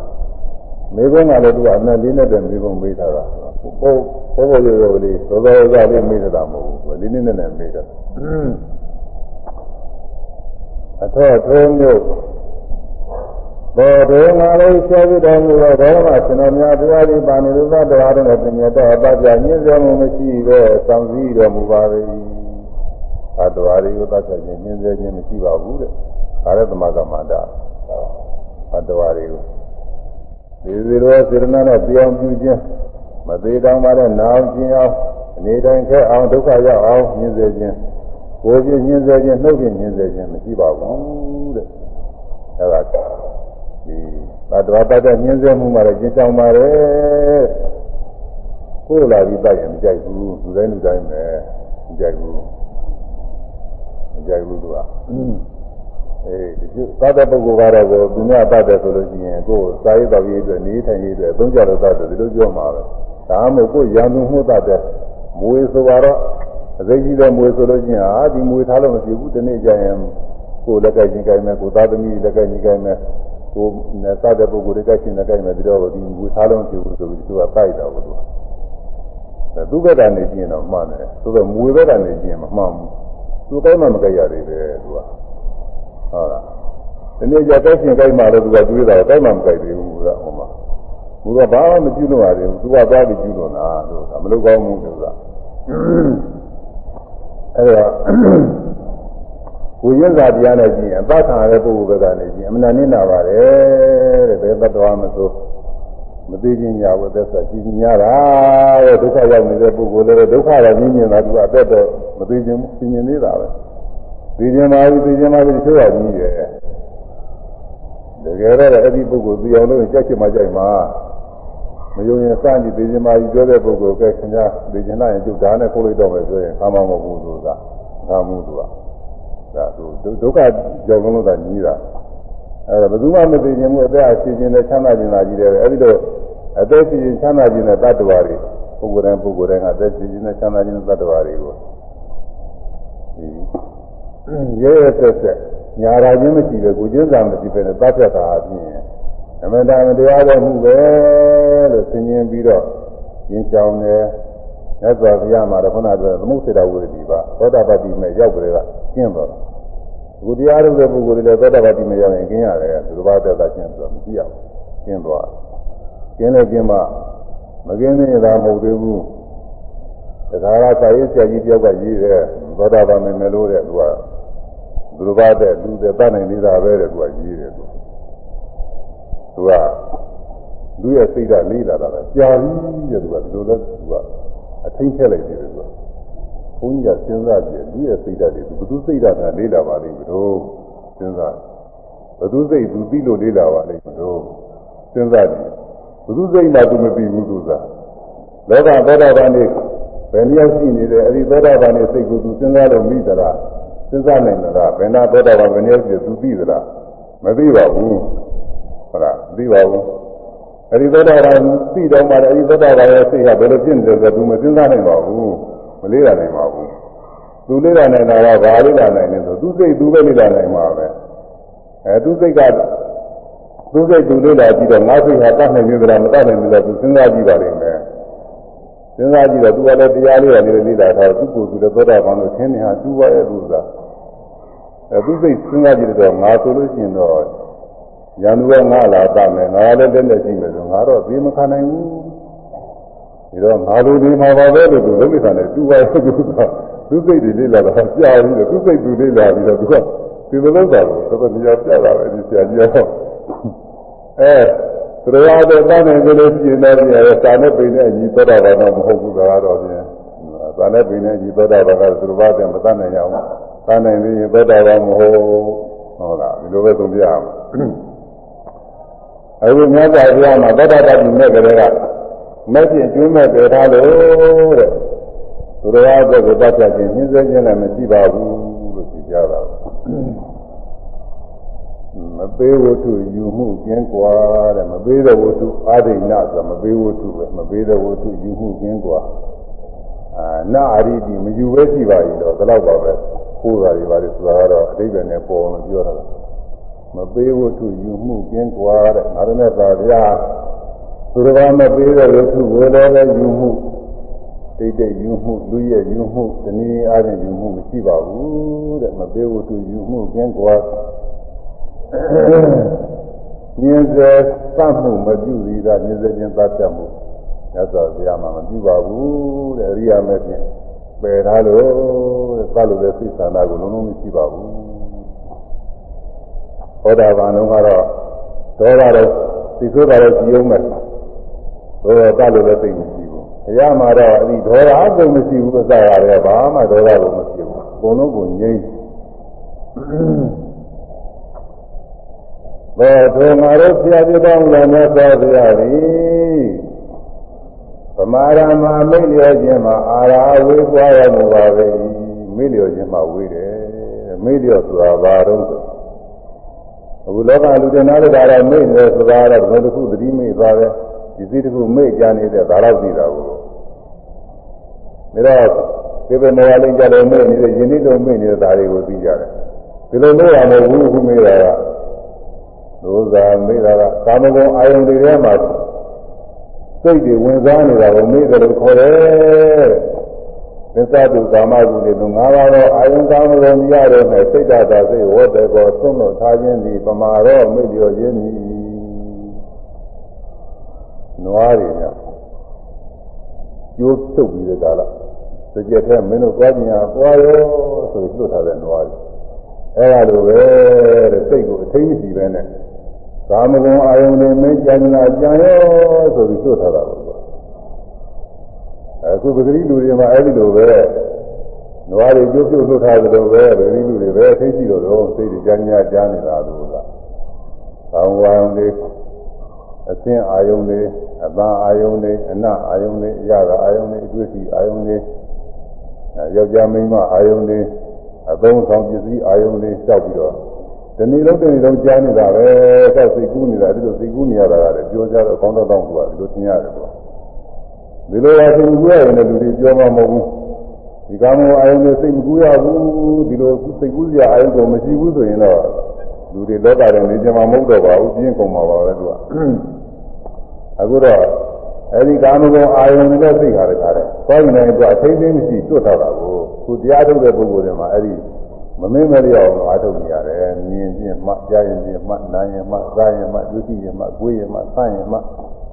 မေကုန်းကလည်းသူကအနလေးနဲ့တဲ့မေကုန်းမေးထားတာပို့ပို့ပို့ရိုးရိုးလေးသောသောသောလေးမေးတာမဟုတ်ဘူးလေးနည်းနဲ့နဲ့မေးတာအထောထုံးမျိုးဘောဒေငါလေးဆဲပြီးတော်မူသောဘောမရှင်တော်များတရားဒီပါဏိရုသတရားတော်နဲ့ပြင်ရတော့အပပြညင်းစေမှုမရှိပဲစောင့်စည်းတော်မူပါ၏။အတော်ရီကိုသတ်ချက်ချင်းညင်းစေခြင်းမရှိပါဘူးတဲ့။ဒါလည်းသမဂမန္တာ အတော်ရီကိုဒီစီရောစေရနာနဲ့ပြောင်းပြခြင်းမသေးတောင်ပါတဲ့နာအောင်ခြင်းအောင်အနေတိုင်းခဲအောင်ဒုက္ခရောက်အောင်ညင်းစေခြင်းကိုယ်ပြင်းညင်းစေခြင်းနှုတ်ပြင်းညင်းစေခြင်းမရှိပါဘူးတဲ့။အဲဒါဒီသတ္တဝါတတ်တဲ့ညင်းစေမှုမှာလည်းကျင့်ကြောင်ပါတယ်ကိုယ်လာပြီးတိုက်ရင်မကြိုက်ဘူးလူတိုင်းလူတိုင်းပဲမကြိုက်ဘူးမကြိုက်ဘူးသူကအဲ ဒီသတ္တပုဂ္ဂိုလ်ကတော့ကိုသူများတတ်တယ်ဆိုလို့ရှိရင်ကိုယ်စာရေးတော်ရေးအတွက်နေထိုင်ရေးအတွက်သုံးကြတော့တတ်တယ်ဒီလိုပြောမှာပဲဒါမှမဟုတ်ကိုယ်ရံသူမှုတတ်တဲ့မွေဆိုတော့အသိကြီးတဲ့မွေဆိုလို့ရှိရင်အာဒီမွေထားလို့မဖြစ်ဘူးဒီနေ့ကျရင်ကိုယ်လက်ကကြီးကိုင်းမယ်ကိုသားသမီးလက်ကကြီးကိုင်းမယ်ကိုနဲ့စတဲ့ပုဂ္ဂိုလ်တွေကရှင်းနေကြမယ်ပြီးတော့ဒီဝေထားလုံးပြဘူးဆိုပြီးသူကတိုက်တာဘူးသူကသူကတည်းကနေကျင်းတော့မှန်တယ်သူကမွေဘက်ကနေကျင်းမမှန်ဘူးသူကိုင်းမှမကြရသေးပဲသူက ဟုတ်လားဒီနေ့ကျတော့ရှင်းကိုင်းမှလည်းသူကတွေးတာကိုင်းမှမကြိုက်သေးဘူးကဟိုမှာဘူးကဘာမှမကျူးလို့ရတယ်သူကသွားပြီးကျူးလို့လားလို့မလုပ်ကောင်းဘူးသူကအဲ့တော့ကိုရင်းစာတရားနဲ့ကြည့်ရင်အသက်ခံရတဲ့ပုဂ္ဂိုလ်ဘက်ကနေကြည့်အမှန်နဲ့နာပါတယ်တဲ့ဘယ်သတ္တဝါမဆိုမသိခြင်းညာဝသက်ဆိုကြည်ညာတာတဲ့ဒုက္ခရောက်နေတဲ့ပုဂ္ဂိုလ်လည်းဒုက္ခတော့မြင်မြင်တာသူအသက်တော့မသိခြင်းသိမြင်နေတာပဲ သိခြင်းပါပြီသိခြင်းပါပြီဆိုရကြီးတယ်တကယ်တော့အဲ့ဒီပုဂ္ဂိုလ်သိအောင်လို့ကြက်ချင်မှကြိုက်မှာမယုံရင်စကြည့်သိခြင်းပါပြီပြောတဲ့ပုဂ္ဂိုလ်ကခင်ဗျာသိခြင်းလိုက်ရင်ကျုပ်ဒါနဲ့ခိုးလိုက်တော့မယ်ဆိုရင်အာမမဟုတ်ဘူးဆိုတာသာမှုသူကဒါသူဒုက္ခကြောင့်လို့သာညီးတာအဲဒါဘယ်သူမှမသိခြင်းဘူးအသက်အရှိခြင်းနဲ့ချမ်းသာခြင်းသာကြီးတယ်အဲဒီတော့အသက်ရှိခြင်းချမ်းသာခြင်းနဲ့တတ္တဝါတွေပုဂ္ဂိုလ်တိုင်းပုဂ္ဂိုလ်တိုင်းကအသက်ရှိခြင်းနဲ့ချမ်းသာခြင်းနဲ့တတ္တဝါတွေကိုဒီ ရဲရဲဆက်ဆက်ညာရာခြင်းမရှိပဲကိုကျင်းစာမရှိပဲနဲ့တတ်ဖြတ်တာအပြင်အမှန်တရားမတရားတော်မှုပဲလို့ဆင်ញင်ပြီးတော့ရင်းချောင်းတယ်မြတ်စွာဘုရားမှာတော့ခုနကပြောသမုစေတဝိရတိပါသောတာပတိမဲ့ရောက်ကြတဲ့ကကျင်းသွားတာအခုတရားရုပ်တဲ့ပုဂ္ဂိုလ်တွေလည်းသောတာပတိမဲ့ရောက်ရင်ကျင်းရတယ်သူတစ်ပါးသက်သာကျင်းဆိုတော့မရှိရဘူးကျင်းသွားကျင်းလို့ကျင်းမှမကျင်းနေတာမဟုတ်သေးဘူးတခါကစာရေးဆရာကြီးတယောက်ကရေးတယ်သောတာပန်မယ်လို့တဲ့သူက သူတစ်ပါးတဲ့လူတဲ့တတ်နိုင်နေတာပဲတဲ့သူကရေးတယ်သူသူကလူရဲ့စိတ်ဓာတ်လေးလာတာပဲကြာပြီတဲ့သူကဒီလိုလဲသူကအထိန်ထက်လိုက်တယ်သူကဘုန်းကြီးကစဉ်းစားကြည့်လူရဲ့စိတ်ဓာတ်တွေသူဘသူစိတ်ဓာတ်ကလေးလာပါလိမ့်မလို့စဉ်းစားဘသူစိတ်သူသိလို့လေးလာပါလိမ့်မလို့စဉ်းစားကြည့်ဘသူစိတ်မှသူမသိဘူးသူကလောကသောတာပန်နေဘယ်နည်းရှိနေတယ်အဲဒီသောတာပန်နေစိတ်ကိုသူစဉ်းစားလို့မိသလား စဉ်းစားနိုင်သလားဘယ်နာသောတာပန်ဘယ်နည်းရှိသူသိသလားမသိပါဘူးဟုတ်လားမသိပါဘူးအဲဒီသောတာပန်သိတော့မှအဲဒီသောတာပန်ရဲ့စိတ်ကဘယ်လိုဖြစ်နေတယ်ဆိုတော့သူမစဉ်းစားနိုင်ပါဘူးမလေးလာနိုင်ပါဘူးသူလေးလာနိုင်တာကဘာလေးလာနိုင်လဲဆိုသူစိတ်သူပဲလေးလာနိုင်မှာပဲအဲသူစိတ်ကသူစိတ်သူလေးလာပြီးတော့ငါစိတ်ဟာတတ်နိုင်ပြီလားမတတ်နိုင်ဘူးလားသူစဉ်းစားကြည့်ပါလိမ့်မယ် စဉ်းစားကြည့်တော့သူကလည်းတရားလေးကနေလေးလာတော့သူ့ကိုယ်သူလည်းသောတာပန်လို့ထင်နေဟာသူ့ဘရဲ့သူသာအဲသူစိတ်စဉ်းစားကြည့်တော့ငါဆိုလို့ရှိရင်တော့ရန်သူကငါလာတတ်မယ်ငါလည်းလက်နဲ့ရှိမယ်ဆိုငါတော့သေးမခံနိုင်ဘူးဒီတော့ငါလိုဒီမှာပါပဲလို့သူလုံးဝခံတယ်သူပါသူကသူစိတ်တွေလေးလာတော့ကြာပြီးတော့သူစိတ်သူလေးလာပြီးတော့သူကဒီလိုလုပ်တာကိုတော်တော်များပြတာပဲဒီဆရာကြီးကတော့အဲ တရားတော်တန်းနေကြလို့ရှိရင်လည်းစာနဲ့ပိန်နဲ့အညီသောတာပန်တော့မဟုတ်ဘူးကတော့ဖြင့်စာနဲ့ပိန်နဲ့အညီသောတာပန်ကသူတော်ဘာတည်းမတတ်နိုင်ရအောင်တန်းနိုင်ပြီးရင်သောတာပန်မဟုတ်ဟုတ်လားဒီလိုပဲသုံးပြရမှာအခုမြတ်စွာဘုရားမှာသောတာပတိမဲ့ကလေးကမဲ့ဖြင့်ကျွမ်းမဲ့ပေထားလို့တဲ့သူတော်ဘာအတွက်ကိုတတ်ပြခြင်းညှင်းဆဲခြင်းလည်းမရှိပါဘူးလို့သိကြတာ မပေးဝတ္ထုယူမှုကျင်းกว่าတဲ့မပေးတဲ့ဝတ္ထုအာဒိဏဆိုမပေးဝတ္ထုပဲမပေးတဲ့ဝတ္ထုယူမှုကျင်းกว่าအာနာအရိတိမယူပဲရှိပါရင်တော့ဒီလောက်ပါပဲကိုယ်သာတွေပါလေဆိုတာကတော့အတိတ်ပဲနဲ့ပေါ်လို့ပြောတာမပေးဝတ္ထုယူမှုကျင်းกว่าတဲ့ငါတို့နဲ့သာဗျာသူတော်ဘာမပေးတဲ့ဝတ္ထုကိုလည်းပဲယူမှုတိတ်တိတ်ယူမှုလူရဲ့ယူမှုတနည်းအားဖြင့်ယူမှုမရှိပါဘူးတဲ့မပေးဝတ္ထုယူမှုကျင်းกว่า မြင်စေသတ်မှုမပြုသေးတာမြင်စေခြင်းသတ်တတ်မှုမြတ်စွာဘုရားမှာမပြုပါဘူးတဲ့အရိယာမဲ့ဖြင့်ပယ်ထားလို့တဲ့သတ်လို့တဲ့စိတ်ဆန္ဒကိုလုံးလုံးမရှိပါဘူးဟောတာဘာလုံးကတော့ဒေါသတော့သိဆိုးတာတော့ကြည်အောင်မဲ့ဒေါသသတ်လို့လည်းသိမရှိဘူးဘုရားမှာတော့အဒီဒေါသအကုန်မရှိဘူးအစရတယ်ဘာမှဒေါသကိုမရှိဘူးအကုန်လုံးကိုငြိမ်း ဘယ်ထိုငါတို့ဆရာပြတောင်းလည်းမြတ်စွာဘုရားသည်ဗမာရမမိလျောခြင်းမှာအာရာဝေးပွားရမှုပါပဲမိလျောခြင်းမှာဝေးတယ်မိလျောဆိုတာဘာတော့ဆိုအခုလောကလူတွေနားလည်းဒါတော့မိတယ်ဆိုတာတော့ဘယ်တစ်ခုသတိမိသွားတယ်ဒီစီတစ်ခုမိကြနေတဲ့ဒါတော့သိတာကိုဒါတော့ဒီဘယ်နေရာလေးကြတယ်မိနေတဲ့ယင်းနေ့တော့မိနေတဲ့ဒါတွေကိုသိကြတယ်ဒီလိုလို့ရမဟုတ်ဘူးခုမိတာက လို့သာမိတာကကာမဂုဏ်အာယုန်တွေထဲမှာစိတ်တွေဝင်စားနေတာကိုမိတယ်လို့ခေါ်တယ်သစ္စာတုကာမဂုဏ်တွေသူ၅ပါးသောအာယုန်ကာမဂုဏ်မြရတဲ့နဲ့စိတ်ဓာတ်သာစိတ်ဝတ်တယ်ကိုသုံးလို့ထားခြင်းသည်ပမာရောမိလျော်ခြင်းသည်နွားတွေများကျိုးထုတ်ပြီးတဲ့ကာလစကြက်ထဲမင်းတို့သွားကြညာသွားရောဆိုပြီးလွတ်ထားတဲ့နွားတွေအဲ့ဒါလိုပဲတဲ့စိတ်ကိုအထိမ့်မရှိပဲနဲ့ ကာမဂုဏ်အာယုန်တွေမင်းကြံလာကြံရောဆိုပြီးလွတ်ထားတာပေါ့အခုပဂတိလူတွေမှာအဲ့ဒီလိုပဲနွားတွေကျုပ်ပြုတ်လွတ်ထားသလိုပဲပဂတိလူတွေပဲသိရှိတော့တော့စိတ်တွေကြမ်းညာကြားနေတာလို့ကကောင်းဝါယုန်တွေအသင်းအာယုန်တွေအပန်းအာယုန်တွေအနအာယုန်တွေအရသာအာယုန်တွေအတွေ့အထိအာယုန်တွေယောက်ျားမိန်းမအာယုန်တွေအသုံးဆောင်ပစ္စည်းအာယုန်တွေလျှောက်ပြီးတော့ ဒီနေ့လုံးဒီနေ့လုံးကြားနေတာပဲဆောက်စိတ်ကူးနေတာဒီလိုစိတ်ကူးနေရတာကလည်းပြောကြတော့ကောင်းတော့တောင်းဆိုတာဒီလိုသင်ရတယ်ကွာဒီလိုအစိတ်ကူးရရင်လည်းလူတွေပြောမှာမဟုတ်ဘူးဒီကံမောအာယုန်နဲ့စိတ်မကူးရဘူးဒီလိုစိတ်ကူးစရာအာယုန်ကိုမရှိဘူးဆိုရင်တော့လူတွေလောကထဲနေကြမှာမဟုတ်တော့ပါဘူးပြင်းကုန်မှာပါပဲသူကအခုတော့အဲဒီကာမဂုဏ်အာယုန်နဲ့သိခါရခါတယ်။သွားနေတော့အသိသိမရှိတွတ်တော့တာကိုခုတရားထုတ်တဲ့ပုဂ္ဂိုလ်တွေမှာအဲဒီ မမင်းမလျောက်အားထုတ်နေရတယ်။မြင်ချင်းမှကြားရင်ချင်းမှနားရင်မှစားရင်မှဒုတိယမှကိုယ်ရင်မှဆန့်ရင်မှ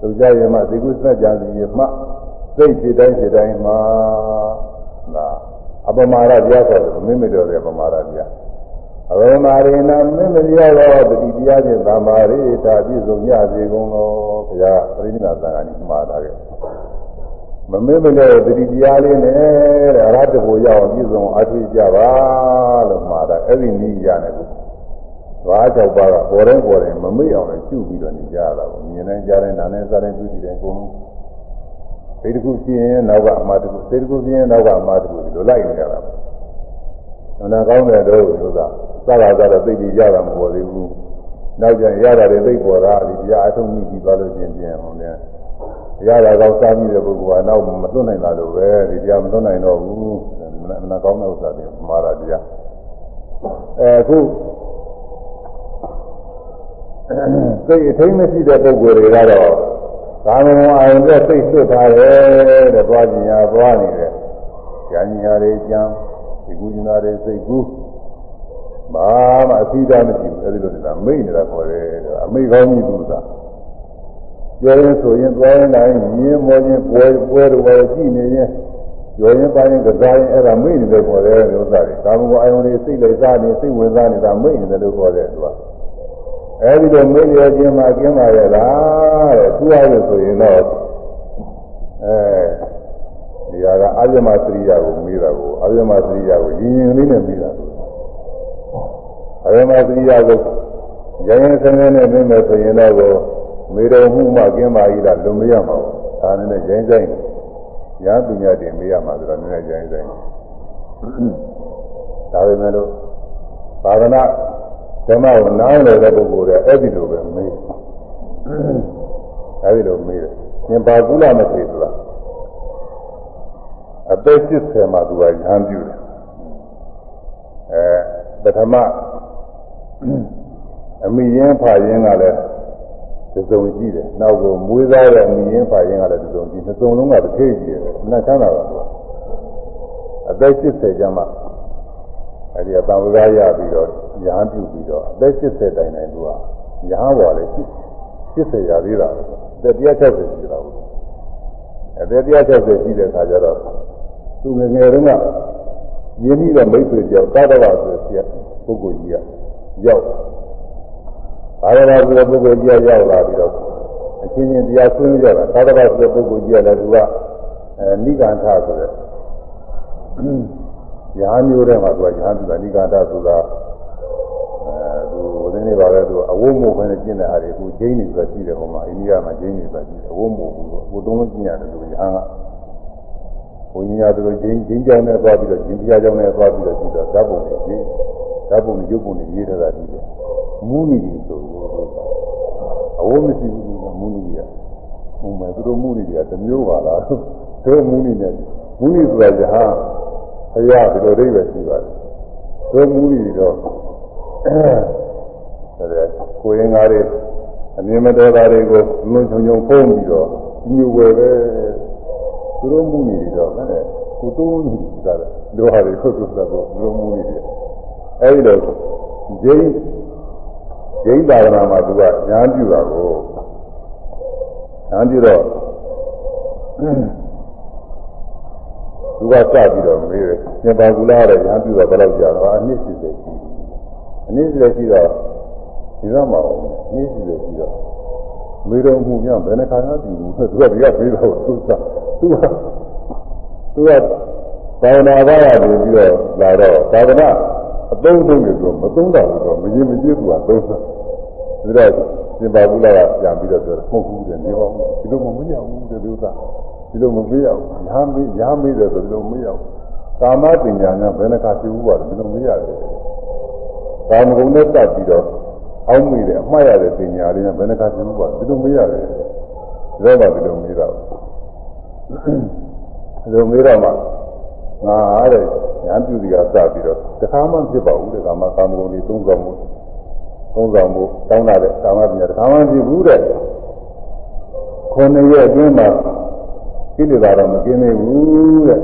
သူကြရင်မှဒီကုသကြစီရင်မှစိတ်ဖြစ်တိုင်းဖြစ်တိုင်းမှဒါအပမာရတရားဆိုတယ်မင်းမတော်တဲ့ပမာရတရားအဝေမာရိနာမင်းမလျောက်တော့တတိတရားဖြင့်သမာရိတာပြည့်စုံညစေကုန်သောဘုရားပရိနိဗ္ဗာန်သံဃာနိမှာတာခဲ့ မမင်းမလျောက်တတိတရားလေးနဲ့တဲ့အရဟတဘုရားအောင်ပြည့်စုံအထွေကြပါလို့မှာတာအဲ့ဒီနည်းရတယ်ကွာဘာ၆ပါးကပေါ်တိုင်းပေါ်တိုင်းမမေ့အောင်လည်းကျุပြီးတော့နေကြရတာကိုမြင်တိုင်းကြားတိုင်းနားတိုင်းစားတိုင်းပြုတည်တိုင်းအကုန်လုံးစိတ်တစ်ခုဖြစ်ရင်နောက်ကအမှားတစ်ခုစိတ်တစ်ခုဖြစ်ရင်နောက်ကအမှားတစ်ခုဒီလိုလိုက်နေကြတာပဲ။နာကောင်းတဲ့တော့ဆိုတာစကားကတော့သိပြီးရတာမပေါ်သေးဘူး။နောက်ကျရင်ရတာတွေသိပေါ်တာဒီတရားအထုံးမိပြီးသွားလို့ချင်းပြင်အောင်လဲ။ ရတာကောင်းစားမိတဲ့ပုဂ္ဂိုလ်ကနောက်မသွတ်နိုင်တာလို့ပဲဒီတရားမသွတ်နိုင်တော့ဘူး။နာကောင်းတဲ့ဥစ္စာတွေမှားတာတရား။အဲအခုစိတ်အထိမ့်မရှိတဲ့ပုဂ္ဂိုလ်တွေကတော့ကာမဂုဏ်အာရုံနဲ့စိတ်ဆွတ်ထားတယ်တဲ့သွားကြင်ရသွားနေတယ်။ဉာဏ်ဉာဏ်လေးကြံဒီကူကျင်တာတွေစိတ်ကူးဘာမှအသိဓာတ်မရှိဘူးအဲဒီလိုနေတာမိတ်နေတာခေါ်တယ်အမိတ်ကောင်းကြီးသူသာ ပြောရင်ဆိုရင်သွားရင်တိုင်းမြင်းမောချင်းပွဲပွဲတော်ကြည့်နေရင်ပြောရင်ပါရင်ကစားရင်အဲ့ဒါမိတ်နေတယ်ခေါ်တယ်ဥစ္စာတွေကာမဂုဏ်အာရုံတွေစိတ်လိုက်စားနေစိတ်ဝင်စားနေတာမိတ်နေတယ်လို့ခေါ်တယ်သူကအဲဒီလိုမိတ်ရခြင်းမှာကျင်းပါရဲ့လားတဲ့သူ့အရဆိုရင်တော့အဲဒီဟာကအာဇမသရိယာကိုမေးတာကိုအာဇမသရိယာကိုရင်ရင်လေးနဲ့မေးတာအာဇမသရိယာကိုရရင်စနေနဲ့မေးမယ်ဆိုရင်တော့ မေတော်မှုမှကျင်းပါ၏လားလွန်မရမှာဘူးဒါနဲ့ရင်ဆိုင်ရာသူများတင်မေးရမှာဆိုတော့နည်းနည်းရင်ဆိုင်ဒါပေမဲ့လို့သာသနာဓမ္မကိုနားလည်တဲ့ပုဂ္ဂိုလ်တွေအဲ့ဒီလိုပဲမေးအဲ့ဒီလိုမေးတယ်သင်ပါကုလမသိဘူးလားအသက်80မှာသူကရဟန်းပြုတယ်အဲပထမအမိရင်ဖာရင်ကလည်းသ စုံကြည့်တယ်နောက်ကိုမွေးသားတဲ့အမိရင်ဖာရင်ကလည်းသစုံကြည့်နှစ်စုံလုံးကတစ်ခေတ်ကြည့်တယ်နှက်ချမ်းတာပါသူကအသက်80ကျမှအဲဒီအတန်ဝဇာရပြီးတော့ရဟန်းပြုပြီးတော့အသက်80တိုင်တိုင်သူကရဟန်းပေါ်လေ80ရာသေးတာအသက်160ရှိတာဘူးအသက်160ရှိတဲ့အခါကျတော့သူငယ်ငယ်တုန်းကရင်းနှီးတဲ့မိတ်ဆွေကြောင့်သာသနာဆိုဆရာပုဂ္ဂိုလ်ကြီးကရောက် သာသနာဆိုတဲ့ပုဂ္ဂိုလ်ကြီးကရောက်လာပြီးတော့အချင်းချင်းတရားဆွေးနွေးကြတာသာသနာဆိုတဲ့ပုဂ္ဂိုလ်ကြီးကလည်းသူကအဲနိဂန္ဓဆိုတဲ့ရာမျိုးတဲ့မှာသူကရာသူကနိဂန္ဓဆိုတာအဲသူဟိုနေ့ပါပဲသူအဝုံမို့ခွင့်နဲ့ကျင့်တဲ့ဟာတွေအခုဂျိန်းနေဆိုတာရှိတယ်ဟိုမှာအိန္ဒိယမှာဂျိန်းနေဆိုတာရှိတယ်အဝုံမို့ဘူးဟိုတုံးလုံးကျင့်ရတယ်သူရာကဘုန်းကြီးများတို့ဂျင်းဂျင်းကြောင်းနဲ့သွားပြီးတော့ဂျင်းပြားကြောင်းနဲ့သွားပြီးတော့ကြည့်တော့ဓာတ်ပုံတွေကြည့်ဓာတ်ပုံတွေရုပ်ပုံတွေရေးထားတာကြည့်တယ် မူးနေတယ်ဆိုတော့အဝမရှိဘူးမူးနေရဟိုမဲ့သူတို့မူးနေတယ်တမျိုးပါလားတို့မူးနေတယ်မူးနေဆိုတာကဟာအရာဒီလိုအိဗယ်ရှိပါတယ်တို့မူးနေတော့အဲဒါကိုရင်ကားတွေအမြင်မတော်တာတွေကိုလုံချုံချုံဖုံးပြီးတော့ညူဝယ်ပဲသူတို့မှုနေတော့ဟဲ့ကိုတုံးနေကြတယ်လောဟာတွေခုတ်ထုတ်တာကိုသူတို့မှုနေတယ်အဲဒီတော့ဂျိန်း ဂျိန်းသာသနာမှာသူကညာပြူတာကိုညာပြူတော့သူကစပြီးတော့မေးတယ်သင်္ပါကူလာတဲ့ညာပြူတော့ဘယ်လောက်ကြာတော့အနည်း80ရှိအနည်း80ရှိတော့ဒီတော့မှာအနည်း80ရှိတော့မေတော်မှုများဘယ်နှခါမှပြုဘူးသူကဒီကမေးတော့သူကသူကသူကသာဝနာဘာရနေပြီးတော့လာတော့သာဝနာအသုံးသုံးနေဆိုမသုံးတော့ဘူးတော့မရင်မကြည့်သူကသုံးတာ ဒါတော့ရှင်ပါဘူးလားကပြန်ပြီးတော့ပြောတယ်မဟုတ်ဘူးတဲ့နေပါဦးဒီလိုမမရဘူးတဲ့ဒီဥစ္စာဒီလိုမမေးရဘူးညာမေးညာမေးတယ်ဆိုဒီလိုမမေးရဘူးကာမပညာညာဘယ်နှခါပြုဘူးပါလဲဒီလိုမရဘူးကာမဂုဏ်နဲ့တတ်ပြီးတော့အောင်းမိတယ်အမှားရတဲ့ပညာလေးနဲ့ဘယ်နှခါပြုဘူးပါဒီလိုမရတယ်ဒါမှဒီလိုမေးတာဒီလိုမေးတော့မှငါအားတဲ့ညာပြုစီကစပြီးတော့တခါမှဖြစ်ပါဘူးတဲ့ကာမကာမဂုဏ်တွေသုံးဆောင်မှုသုံး ဆောင်မှုတောင်းတာတဲ့ကာမပညာတခါမှဖြစ်ဘူးတဲ့ခုနှစ်ရက်အတွင်းမှာကိလေသာတော့မကင်းသေးဘူးတဲ့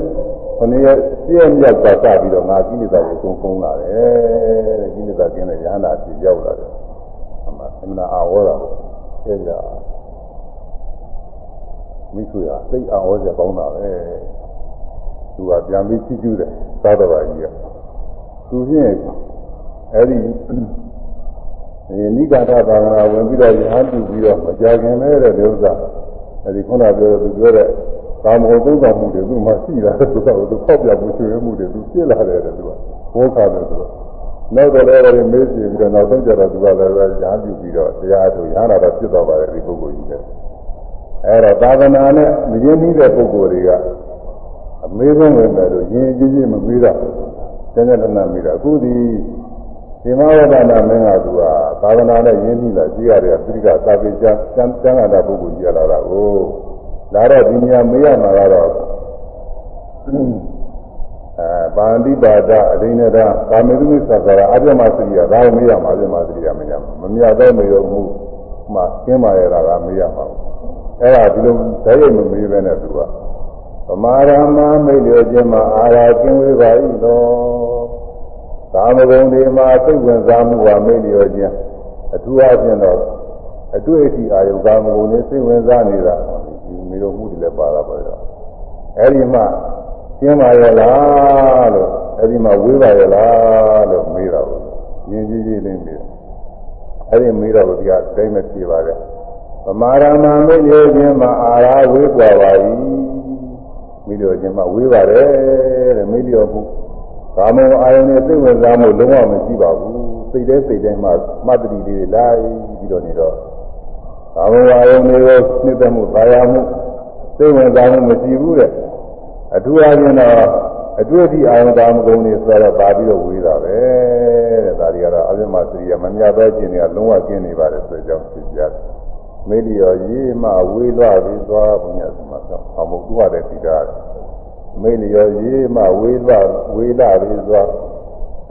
ခုနှစ်ရက်ပြည့်မြောက်ကစပြီးတော့ငါကိလေသာကိုကုန်ကုန်လာတယ်တဲ့ကိလေသာကင်းတဲ့ရဟန္တာပြည့်ရောက်လာတယ်အမှအမှန်အာဝေါ်တာကျဲကြမိဆွေဟာသိအာဝေါ်ကြကောင်းတာပဲသူကပြန်ပြီးချစ်ကျူးတယ်သာတော်ပါကြီးကသူဖြင့်အဲ့ဒီ ဒီနိဂါထဘာဝနာဝင်ပြီးတော့ယဟန်ပြုပြီးတော့မကြခင်လဲတဲ့ဒီဥစ္စာအဲဒီခုနပြောသူပြောတဲ့ကာမဂုဏ်သုံးဆောင်မှုတွေသူမှရှိလာတဲ့သူကသူပေါက်ပြမှုချွေမှုတွေသူပြစ်လာတယ်တဲ့သူကဘောခါတယ်သူကနောက်တော့လည်းမေးကြည့်ပြီးတော့နောက်ဆုံးကြတော့သူကလည်းယဟန်ပြုပြီးတော့တရားထုတ်ရဟနာတော့ဖြစ်သွားပါတယ်ဒီပုဂ္ဂိုလ်ကြီးကအဲတော့သာသနာနဲ့မရင်းနှီးတဲ့ပုဂ္ဂိုလ်တွေကအမေးဆုံးဝင်တယ်လို့ယဉ်ကျေးကျေးမမေးတာတကယ်တမ်းမေးတာအခုဒီ ဒီမဝဒနာမင်းကသူကသာသနာနဲ့ယဉ်ကျေးလာကြည့်ရတဲ့ပြိကသာပိကျမ်းကျမ်းကျမ်းဂန်တာပုဂ္ဂိုလ်ကြီးလာတာကိုလာတော့ဒီနေရာမေးရမှာကတော့အဲပါဠိပါဒအဒိနေတာကာမေတုမိသစ္စာရာအပြမစရိယဒါကိုမေးရမှာအပြမစရိယမင်းရမမြတ်တော့မေးတော့မှုမှကျင်းပါရတာကမေးရမှာအဲ့ဒါဒီလိုဓာတ်ရိုက်မမေးပဲနဲ့သူကဗမာရမမိတ်လျောခြင်းမှာအာရာကျင်းဝေးပါ၏တော် ကာမဂုဏ်တွေမှာစိတ်ဝင်စားမှုဟာမေ့လျော်ခြင်းအထူးအဖြင့်တော့အတွေ့အထိအာယုကာမဂုဏ်တွေစိတ်ဝင်စားနေတာဒီမေလိုမှုတွေလည်းပါတာပါတော့အဲဒီမှာရှင်းပါရဲ့လားလို့အဲဒီမှာဝေးပါရဲ့လားလို့မေးတာကိုရင်းကြီးကြီးလေးမေးတယ်အဲဒီမေးတော့ဒီကအတိုင်းမပြေပါပဲပမာရမမေ့လျော်ခြင်းမှာအာရဝေးပွားပါ၏မေ့လျော်ခြင်းမှာဝေးပါတယ်တဲ့မေ့လျော်မှု ကာမအာယုန်နဲ့စိတ်ဝင်စားမှုလုံးဝမရှိပါဘူးစိတ်ထဲစိတ်ထဲမှာမှတ်တတိလေးလိုက်ပြီးတော့နေတော့ကာမအာယုန်တွေကိုနှိမ့်သက်မှုသာယာမှုစိတ်ဝင်စားမှုမရှိဘူးတဲ့အထူးအချင်းတော့အတွေ့အထိအာယုန်ကာမဂုဏ်တွေဆိုတော့ပါပြီးတော့ဝေးတာပဲတဲ့ဒါတွေကတော့အပြစ်မစရိယမမြတ်သောခြင်းတွေကလုံးဝကျင်းနေပါတယ်ဆိုကြောင်းသိကြတယ်မေလျော်ရေးမှဝေးလွှပြီးသွားဘုရားသမတ်ဆောင်အမှုသူ့ဟာတဲ့သိတာ မေလျော်ရေးမှဝေးလွှဝေးလာပြီးသွား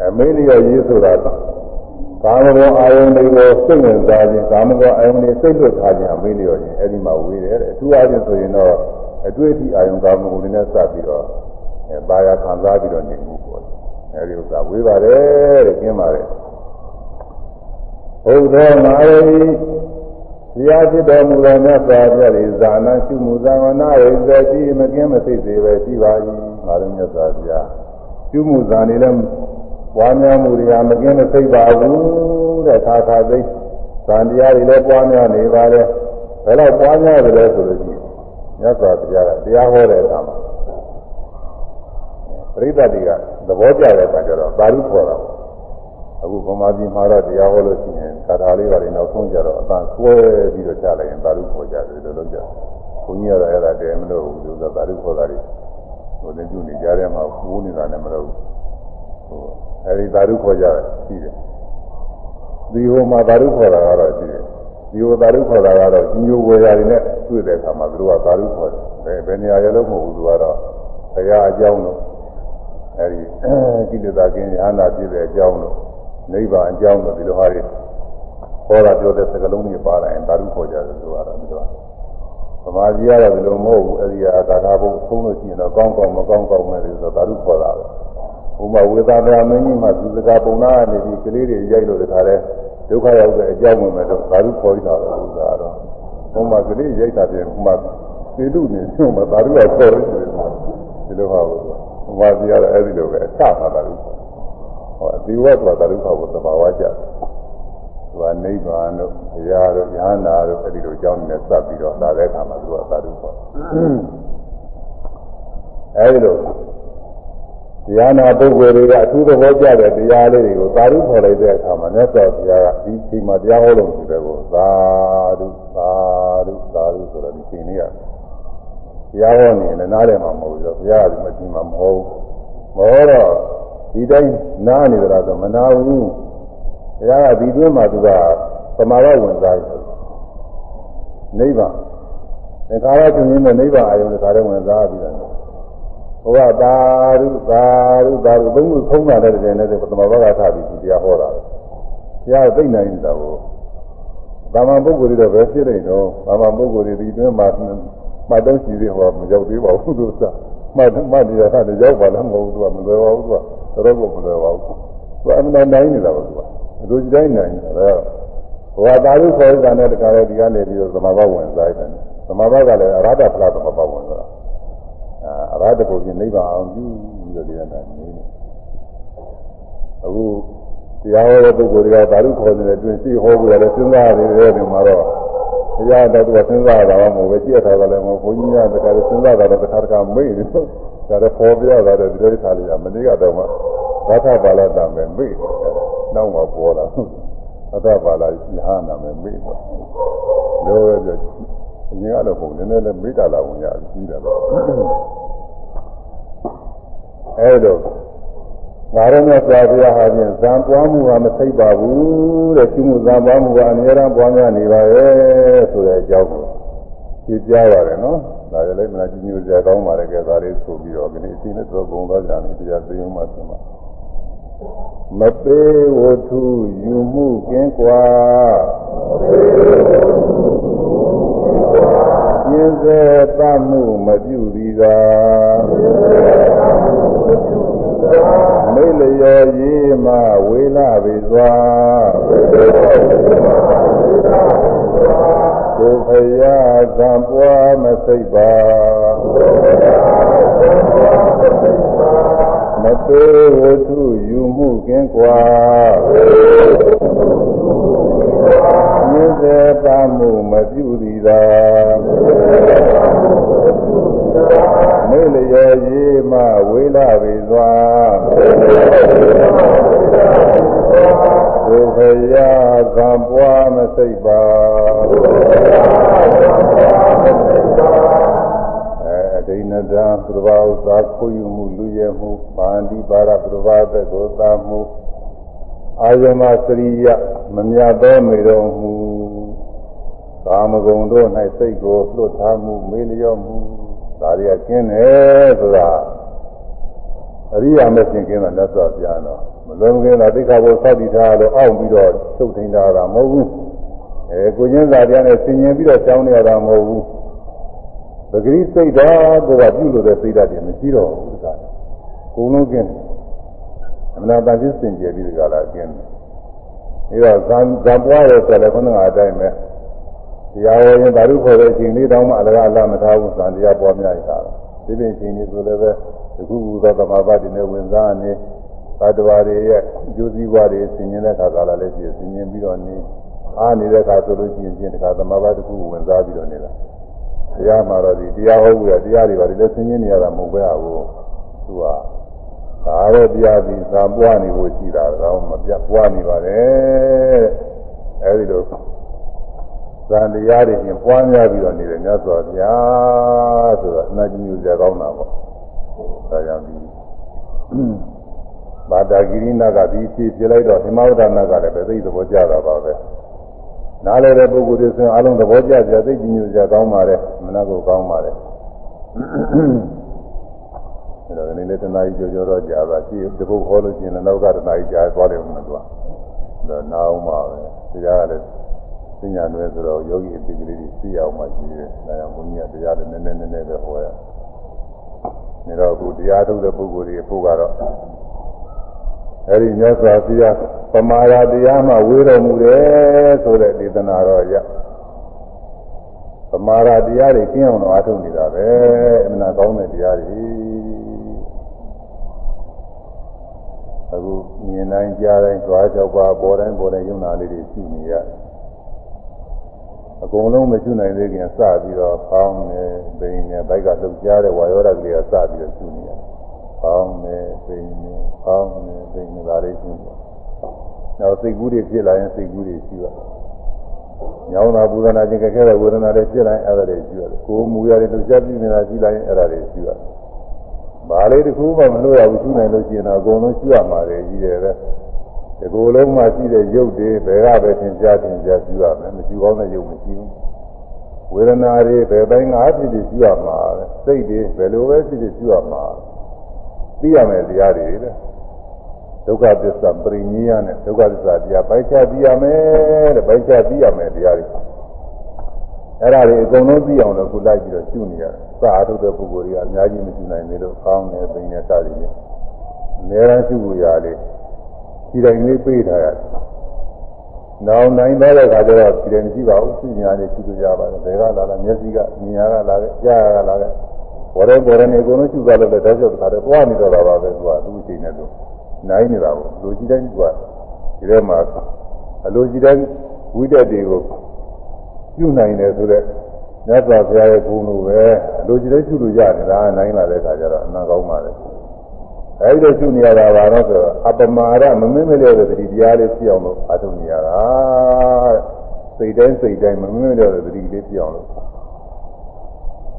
အမေလျော်ရေးဆိုတာကာမဂုဏ်အာယုန်တွေကိုစိတ်ဝင်စားခြင်းကာမဂုဏ်အာယုန်တွေစိတ်လွတ်ထားခြင်းအမေလျော်ခြင်းအဲ့ဒီမှာဝေးတယ်တဲ့အထူးအားဖြင့်ဆိုရင်တော့အတွေ့အထိအာယုန်ကာမဂုဏ်တွေနဲ့စပ်ပြီးတော့အဲပါရခံစားပြီးတော့နေမှုပေါ့အဲဒီဥစ္စာဝေးပါတယ်တဲ့ကျင်းပါတယ်ဟုတ်သောငါ၏ တရားဖြစ်တော်မူသောမြတ်စွာဘုရား၏ဇာနာရှိမှုဇာဝနာ၏ဇေတိမကင်းမသိစေပဲရှိပါ၏ငါတို့မြတ်စွာဘုရားရှိမှုဇာနေလည်းပွားများမှုတွေဟာမကင်းမသိပါဘူးတဲ့ခါခါသိဇာတရားတွေလည်းပွားများနေပါတယ်ဘယ်တော့ပွားများတယ်လဲဆိုလို့ရှိရင်မြတ်စွာဘုရားကတရားဟောတဲ့အခါမှာပရိသတ်တွေကသဘောကျတဲ့အခါကျတော့သာဓုခေါ်တာ အခုဗမာပြည်မှာတော့တရားဟောလို့ရှိရင်ကာထာလေးပါတွေနောက်ဆုံးကြတော့အတန်ဆွဲပြီးတော့ကြားလိုက်ရင်သာဓုခေါ်ကြတယ်လို့လုပ်ကြဘုန်းကြီးကတော့အဲ့ဒါတည်းမလို့ဘူးလို့ဆိုသာဓုခေါ်တာတွေဟိုတင်ပြုနေကြတဲ့မှာဘူးနေတာလည်းမလို့ဘူးဟိုအဲ့ဒီသာဓုခေါ်ကြတယ်ရှိတယ်ဒီဟိုမှာသာဓုခေါ်တာကတော့ရှိတယ်ဒီဟိုသာဓုခေါ်တာကတော့ညိုဝေရာတွေနဲ့တွေ့တဲ့အခါမှာသူတို့ကသာဓုခေါ်တယ်ဘယ်နေရာရလို့မဟုတ်ဘူးသူကတော့ဘုရားအကြောင်းလို့အဲဒီကိလေသာကင်းရဟန္တာပြည့်တဲ့အကြောင်းလို့ နိဗ္ဗာန်အကြောင်းလို့ဒီလိုဟာတွေဟောတာပြောတဲ့စကားလုံးတွေပါလာရင်သာဓုခေါ်ကြတယ်သူကတော့ဒီလိုဗမာကြီးကတော့ဒီလိုမဟုတ်ဘူးအဲဒီဟာကာထာဘုံသုံးလို့ရှိရင်တော့ကောင်းကောင်းမကောင်းကောင်းမဲ့လို့ဆိုသာဓုခေါ်တာပဲဘုမဝေသာဗရာမင်းကြီးမှသူစကားပုံနာကနေပြီးကလေးတွေရိုက်လို့တခါလဲဒုက္ခရောက်တဲ့အကြောင်းဝင်မဲ့တော့သာဓုခေါ်ရတာပဲသူကတော့ဘုမကလေးရိုက်တာပြင်ဘုမသေတုနေသူ့မှာသာဓုကခေါ်ရတယ်ဒီလိုဟာဘူးဘုရားကြီးကတော့အဲဒီလိုပဲအချပါတာလို့ ဟောဒီဝတ်ဆိုတာဒုက္ခကိုသဘာဝကျတယ်သူကနိဗ္ဗာန်တို့ဘုရားတို့ဉာဏ်နာတို့အဲဒီလိုအကြောင်းနဲ့စပ်ပြီးတော့လာတဲ့အခါမှာသူကသာဓုခေါ်အဲဒီလိုတရားနာပုဂ္ဂိုလ်တွေကအထူးသဘောကျတဲ့တရားလေးတွေကိုသာဓုခေါ်လိုက်တဲ့အခါမှာမြတ်စွာဘုရားကဒီချိန်မှာတရားဟောလို့ဆိုတဲ့ကိုသာဓုသာဓုသာဓုဆိုတော့ဒီချိန်လေးကတရားဟောနေရင်နားတယ်မှာမဟုတ်ဘူးဘုရားကဒီမကြည့်မှာမဟုတ်ဘူးမဟုတ်တော့ ဒီတိုင်းနားနေကြတာဆိုမနာဘူးဘုရားကဒီတွင်းမှာသူကသမာဓိဝင်စားတယ်နိဗ္ဗာန်သင်္ခါရကျင်းနေတဲ့နိဗ္ဗာန်အာယုန်တစ်ခါတည်းဝင်စားပြီးတော့ဘုရားသာဓုသာဓုသာဓုသုံးခုသုံးတာတဲ့တည်းနဲ့ပထမဘကထားပြီးဒီတရားဟောတာဘုရားသိနိုင်နေတာကိုတာမန်ပုဂ္ဂိုလ်တွေတော့ပဲဖြစ်နေတော့တာမန်ပုဂ္ဂိုလ်တွေဒီတွင်းမှာမှတ်တော့ရှိသေးဟောမရောက်သေးပါဘူးသူကမှတ်မှတ်တရားကရောက်ပါလားမဟုတ်ဘူးသူကမလွယ်ပါဘူးသူက တော်တော်ကမလွယ်ပါဘူးသူကအမှန်တိုင်းနေတာပါသူကအလိုကြီးတိုင်းနိုင်နေတာဘဝသာရုခေါ်တဲ့နဲ့တခါလေဒီကနေပြီးတော့သမဘာဝင်စားတယ်သမဘာကလည်းအရဟတဖလားသမဘာဝင်ဆိုတာအရဟတပုံပြင်နိဗ္ဗာန်အောင်ပြုပြီးတော့ဒီကနေ့နေအခုတရားဟောတဲ့ပုဂ္ဂိုလ်တွေကဓာတုခေါ်နေတဲ့တွင်ရှိဟောဖို့ရတယ်စဉ်းစားရတယ်ဒီမှာတော့တရားတော်သူကစဉ်းစားတာမဟုတ်ပဲကြည့်ရတာလည်းမဟုတ်ဘုန်းကြီးများတခါစဉ်းစားတာတော့တစ်ခါတစ်ခါမေ့နေတော့ ဒါလည်းပေါ်ပြတာတော့ဒီလိုထားလိုက်ရမနေ့ကတော့မှဘာသာပါဠိတံပဲမေ့နောက်မှပေါ်လာဘာသာပါဠိယဟနာပဲမေ့တော့လို့ရပြအရင်ကတော့ပုံနည်းနည်းလည်းမေ့တာလာဝင်ရပြီးတာတော့အဲတော့ငါရမေစွာဘုရားဟာဖြင့်ဇံပွားမှုကမသိပါဘူးတဲ့ရှင်မှုဇံပွားမှုကအများအားပွားများနေပါရဲ့ဆိုတဲ့အကြောင်းကိုသိကြရတယ်နော် ဒါကြလည်းမနာကြီးညိုစရာကောင်းပါလေကဲဒါလေးဆိုပြီးတော့ဒီနေ့အချိန်နဲ့တော့ဘုံသွားကြတယ်တရားသိအောင်မှဆင်ပါမပေးဝတ္ထုယူမှုကင်းကွာကျင်းစေတမှုမပြုသည်သာမိလျော်ရေးမှဝေလာပေစွာကိုဖ ယားသံပွားမစိတ်ပါမသေးဝတ္ထုယူမှုကင်းကွာမြင့်စေပါမှုမပြုသည်သာမိလျော်ရေးမှဝေလာပေစွာကိုခရာသံပွားမစိတ်ပါအဲ ဒိဏတံသဘာဝသာခုယူမှုလူရမှုပါဠိပါရသဘာဝသက်ကိုသာမှုအာယမစရိယမမြတ်သောမေတော်မူကာမဂုဏ်တို့၌စိတ်ကိုလွတ်ထားမှုမေလျော့မှုဒါတွေကကျင်းတယ်ဆိုတာအရိယာမစင်ကင်းတာလက်စွာပြတော့မလွန်ကင်းတာသိက္ခာပုစောက်တည်ထားလို့အောင့်ပြီးတော့ထုတ်ထိန်တာကမဟုတ်ဘူး အဲကိုချင်းစာတရားနဲ့ဆင်ញင်ပြီးတော့ကြောင်းနေရတာမဟုတ်ဘူးပဂရိစိတ်ဓာတ်ကပြုလို့တဲ့စိတ်ဓာတ်တွေမရှိတော့ဘူးဒါကကုလုံးကင်းတယ်အမှန်တရားသိစင်ကြယ်ပြီးဒီကလာကျင်းတယ်ဒါတော့ဇံဇံပွားရဆိုလည်းခဏကအတိုင်းပဲတရားဝရင်ဓာတုခေါ်တဲ့အချိန်လေးတောင်းမှအလကားအလားမထားဘူးဇံတရားပွားများရတာဒီပြင်ချိန်လေးဆိုလည်းပဲဒီခုခုသောသမာပတ်တွေနဲ့ဝင်စားနေသတ္တဝါတွေရဲ့အကျိုးစီးပွားတွေဆင်ញင်တဲ့ခါကာလလည်းရှိဆင်ញင်ပြီးတော့နေ အားနေတဲ့ခါဆိုလို့ရှိရင်ပြင်တခါသမာပတ်တစ်ခုဝင်စားပြီးတော့နေတာတရားမှာတော့ဒီတရားဟောဘူးရတရားတွေပါလေဆင်ញင်နေရတာမဟုတ်ပဲဟာကိုသူကဒါတော့တရားပြီးသာပွားနေဖို့ရှိတာတော့မပြပွားနေပါတယ်အဲဒီလိုသံတရားတွေချင်းပွားများပြီးတော့နေတယ်မြတ်စွာဘုရားဆိုတော့အနာကြီးညူစရာကောင်းတာပေါ့ဒါကြောင့်ဒီဘာတာဂိရိနာကဒီဖြစ်ပြလိုက်တော့ဟိမဝဒနာကလည်းပဲသိသဘောကျတာပါပဲ နားလည်းတဲ့ပုဂ္ဂိုလ်တွေဆိုရင်အလုံးသဘောကျကြသိကြည်ညိုစရာကောင်းပါတယ်မနာကိုကောင်းပါတယ်အဲတော့ဒီနေ့တနားကြီးကြောကြောတော့ကြာတာရှိတပုတ်ခေါ်လို့ရှိရင်လည်းနောက်ကတနားကြီးကြာသွားတယ်မလို့တော့နားအောင်ပါပဲတရားကလည်းပညာနွယ်ဆိုတော့ယောဂီအပိကလေးတွေသိအောင်မှရှိတယ်။ဒါကြောင့်ဘုန်းကြီးကတရားလည်းနည်းနည်းနည်းနည်းပဲဟောရ။နေတော့အခုတရားထုတ်တဲ့ပုဂ္ဂိုလ်တွေအဖို့ကတော့ အဲဒီမြတ်စွာဘုရားပမာဒတရားမှဝေတော်မူတယ်ဆိုတဲ့ဒေသနာတော်ရ။ပမာဒတရားတွေကျင့်အောင်တော့အားထုတ်နေတာပဲ။အမှန်ကောင်းတဲ့တရားတွေ။အခုမြင်တိုင်းကြားတိုင်းကြွားကြောက်ပါပေါ်တိုင်းပေါ်တိုင်းယုံနာလေးတွေရှိနေရတယ်အကုန်လုံးမကျွနိုင်သေးခင်စပြီးတော့ပေါင်းနေပိန်နေဘိုက်ကလှုပ်ရှားတဲ့ဝါယောဓာတ်ကလေးကစပြီးတော့ကျွနေရတယ်။ပေါင်းနေပိန်နေပေါင်းနေ ပိန်နေဒါလေးကျွနေ။နောက်စိတ်ကူးတွေဖြစ်လာရင်စိတ်ကူးတွေရှိရတယ်။ညောင်းတာပူဇနာခြင်းကြခဲ့တဲ့ဝေဒနာတွေဖြစ်လာရင်အဲ့ဒါတွေရှိရတယ်။ကိုယ်မူရတဲ့လှုပ်ရှားပြီးနေတာရှိလာရင်အဲ့ဒါတွေရှိရတယ်။ဘာလေးတစ်ခုမှမလို့ရဘူးကျွနိုင်လို့ရှိရင်တော့အကုန်လုံးရှိရမှာလေကြီးတယ်ပဲ။ဒီကိုယ်လုံးမှာရှိတဲ့ရုပ်တွေဘယ်ကပဲသင်ကြားသင်ကြားပြုရမယ်မရှိကောင်းတဲ့ရုပ်မရှိဘူးဝေဒနာတွေဘယ်တိုင်းငါဖြစ်ဖြစ်ပြုရမှာစိတ်တွေဘယ်လိုပဲဖြစ်ဖြစ်ပြုရမှာသိရမယ်တရားတွေလေ ဒုက္ခသစ္စာပရိနိယနဲ့ဒုက္ခသစ္စာတရားပိုက်ချသိရမယ်တဲ့ပိုက်ချသိရမယ်တရားတွေအဲ့ဒါတွေအကုန်လုံးသိအောင်လို့ခုလိုက်ပြီးတော့ရှုနေရတယ်စာအထုတ်တဲ့ပုဂ္ဂိုလ်တွေကအများကြီးမရှုနိုင်သေးလို့ကောင်းတယ်ပိန်နဲ့စသည်ဖြင့်အများအားရှုဖို့ရတယ်ဒီတိုင်းလေးပြေးထားရတယ်နောက်နိုင်တော့တဲ့ခါကျတော့ဒီတိုင်းမရှိပါဘူးရှုညာနေရှုလို့ရပါတယ်ဘယ်ကလာလာမျက်စိကမြင်ရကလာခဲ့ကြားရကလာခဲ့ဘောရဲဘောရဲနေအကုန်လုံးရှုသွားလို့လည်းတောက်လျှောက်တခါတည်းသွားနေတော့တာပါပဲသူကသူ့အချိန်နဲ့သူ နိုင်နေတာကိုလူကြီးတိုင်းကဒီထဲမှာအလိုကြီးတိုင်းဝိတက်တွေကိုပြုနိုင်တယ်ဆိုတော့မြတ်စွာဘုရားရဲ့ဂုဏ်လိုပဲအလိုကြီးတိုင်းပြုလို့ရနေတာနိုင်လာတဲ့အခါကျတော့အနာကောင်းပါလေအဲဒီလိုပြုနေရတာပါတော့ဆိုတော့အပမာရမမင်းမလျော့တဲ့တတိတရားလေးဖြစ်အောင်လို့အားထုတ်နေရတာစိတ်တိုင်းစိတ်တိုင်းမမင်းမလျော့တဲ့တတိလေးဖြစ်အောင်လို့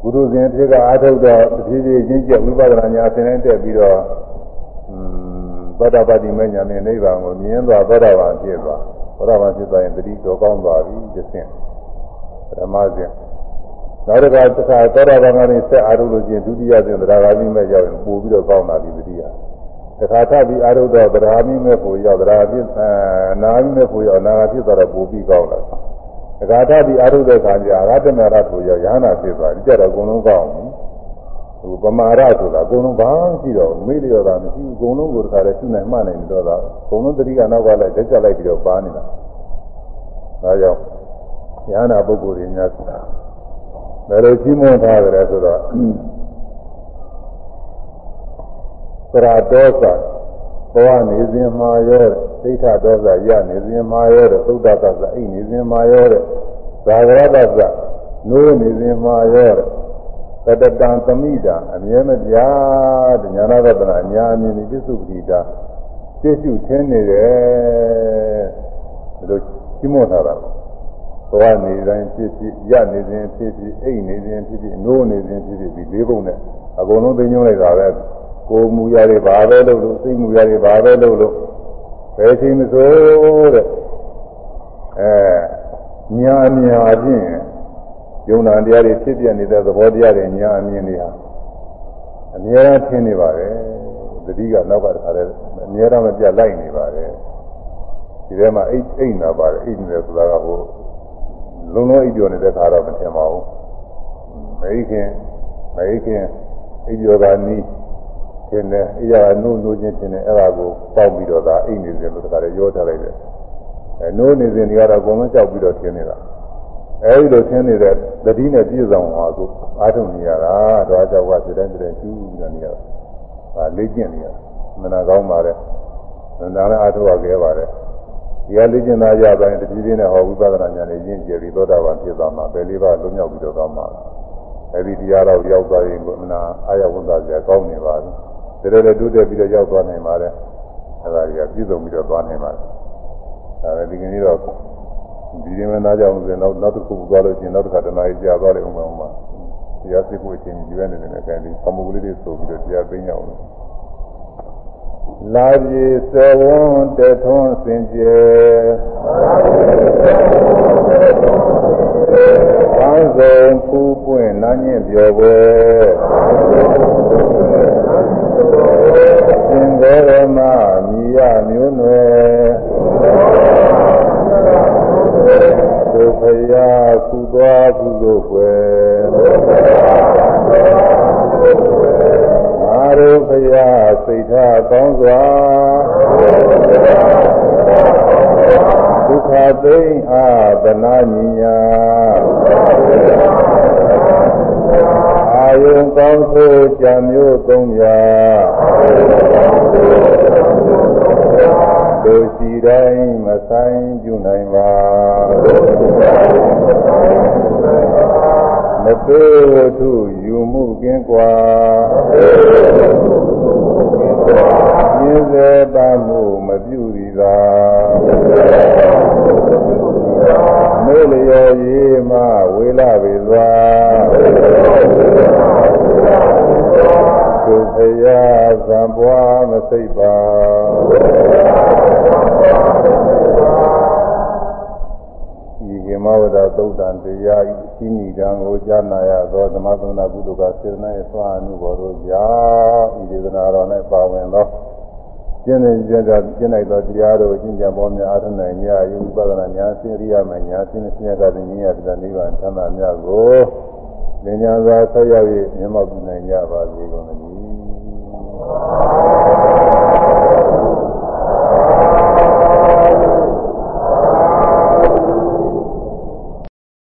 ဘုရုဇင်ဖြစ်ကအားထုတ်တော့တဖြည်းဖြည်းချင်းကျက်ဝိပဿနာညာသင်တိုင်းတက်ပြီးတော့อืม သောတာပတိမညာနဲ့နိဗ္ဗာန်ကိုမြင်သွားသောတာပန်ဖြစ်သွားသောတာပန်ဖြစ်သွားရင်တတိတော်ကောင်းသွားပြီဒီဆင့်ပထမဆင့်နောက်တစ်ခါတစ်ခါသောတာပန်ကနေဆက်အားထုတ်လို့ချင်းဒုတိယဆင့်တရားဂါမိမဲ့ရောက်ရင်ပို့ပြီးတော့ကောင်းလာပြီတတိယတစ်ခါထပ်ပြီးအားထုတ်တော့တရားမိမဲ့ကိုရောက်တရားဖြစ်အနာမိမဲ့ကိုရောက်နာဖြစ်သွားတော့ပို့ပြီးကောင်းလာတစ်ခါထပ်ပြီးအားထုတ်တဲ့ခါကျအာရတမရထိုရောက်ရဟနာဖြစ်သွားဒီကြတော့အကုန်လုံးကောင်းပြီ ဟိုပမာရဆိုတာအကုန်လုံးဘာမှမရှိတော့ဘူးမေ့လျော်တာမရှိဘူးအကုန်လုံးကိုတခါလဲရှုနိုင်မှနိုင်တော့တာအကုန်လုံးတတိကနောက်ကလိုက်တက်ကြလိုက်ပြီးတော့ပါနေတာဒါကြောင့်ဉာဏပုဂ္ဂိုလ်တွေများဆိုတာဘယ်လိုကြီးမွန်ထားကြလဲဆိုတော့သရတောသဘောနေစဉ်မှာရောသိဋ္ဌတောသရနေစဉ်မှာရောသုဒ္ဓသသအိနေစဉ်မှာရောသာဂရသသနိုးနေစဉ်မှာရော တတတံသမိတာအမြဲမပြားဉာဏရတနာညာအမြင်ဒီပစ္စုပ္ပိတာသိစုထင်းနေတယ်ဒီလိုကြီးမွန်ထားတာသွားနေတိုင်းဖြစ်ဖြစ်ရနေစဉ်ဖြစ်ဖြစ်အိတ်နေစဉ်ဖြစ်ဖြစ်နိုးနေစဉ်ဖြစ်ဖြစ်ဒီလေးပုံနဲ့အကုန်လုံးသိညွှန်းလိုက်တာပဲကိုယ်မူရတယ်ဘာပဲလုပ်လို့စိတ်မူရတယ်ဘာပဲလုပ်လို့ဘယ်ချိန်မဆိုတဲ့အဲညာညာဖြင့် ယုံနာတရားတွေဖြစ်ပြနေတဲ့သဘောတရားတွေညာအမြင်တွေဟာအများအားထင်နေပါတယ်တတိကနောက်ကတခါလဲအများအားမပြတ်လိုက်နေပါတယ်ဒီထဲမှာအိတ်အိတ်နာပါတယ်အိတ်နေတယ်ဆိုတာကဟိုလုံးလုံးအိပ်ပျော်နေတဲ့ခါတော့မထင်ပါဘူးမေခင်မေခင်အိပ်ပျော်တာနီးထင်တယ်အိယာနိုးနိုးချင်းထင်တယ်အဲ့ဒါကိုပေါက်ပြီးတော့ဒါအိပ်နေတယ်လို့တခါလဲရောထားလိုက်တယ်အဲနိုးနေစဉ်တွေကတော့အကုန်လုံးကြောက်ပြီးတော့ထင်နေတာ အဲဒီလိုသင်နေတဲ့တတိနဲ့ပြည့်စုံသွားကိုအားထုတ်နေရတာတော့ကြောက်ကစိတ်တိုင်းစိတ်တိုင်းကျူးပြီးတော့နေရတာဒါလေ့ကျင့်နေရတာမနာကောင်းပါတဲ့နာနဲ့အားထုတ်ရခဲ့ပါတယ်ဒီကလေ့ကျင့်သားရပိုင်းတတိပြင်းနဲ့ဟောဝိပဿနာဉာဏ်နဲ့ရင့်ကျယ်ပြီးသောတာပန်ဖြစ်သွားမှာပဲလေးပါလုံးရောက်ပြီးတော့သွားမှာအဲဒီတရားတော့ရောက်သွားရင်ကိုမနာအာရဝန်သားစရာကောင်းနေပါပြီဒါလည်းတိုးတက်ပြီးတော့ရောက်သွားနိုင်ပါတယ်အဲဒါကြီးကပြည့်စုံပြီးတော့သွားနိုင်ပါတယ်ဒါလည်းဒီကနေ့တော့ ဒီရင်မနာကြအောင်ဆိုရင်နောက်နောက်တစ်ခုသွားလို့ရှိရင်နောက်တစ်ခါတနားကြီးကြာသွားတယ်ဥမာဥမာတရားသိဖို့အချိန်ကြီးပဲနေတယ်နဲ့အဲဒီသမှုကလေးတွေဆိုပြီးတော့တရားသိညာအောင်လာပြေစေဝွန်တထွန်းစင်ကြယ်ကောင်းဆုံးဖူးပွင့်နာညင့်ပြောပွဲသင်္ကေရမမြည်ရမျိုးနွယ်ဒု ဖယာကုသွားကုသိုလ်ွယ်မာရုဖယာစိတ်ထားကောင်းစွာဒုက္ခသိမ့်အားဗနာညီညာအာယုံကောင်းဆိုကြံမျိုးသုံးရာ တို့စီတိုင်းမဆိုင်ပြုနိုင်ပါမပေထုယူမှုကင်းကွာမြင်းစေပါမှုမပြုသည်သာမေလျော်ရေးမှဝေလပေစွာ ဒုဖယာသံပွားမစိတ်ပါဤကေမဝဒသုတ်တံတရားဤရှိနိတံကိုကြားနာရသောသမသနာကုသကစေတနာရဲ့သွားအမှုဘော်တို့ကြောင့်ဤဒေသနာတော်၌ပါဝင်သောကျင့်တဲ့ကြတဲ့ကျင့်လိုက်သောတရားတို့ကျင့်ကြံပေါ်များအားထုတ်နိုင်ကြယုပဒနာညာစိရိယမညာစိနေစဉ္ကတည်းညရတဲ့နိဗ္ဗာန်သံသာမြတ်ကိုဉာဏ်စွာဆက်ရောက်၍မျက်မှောက်ပြုနိုင်ကြပါစေကုန် Thank you.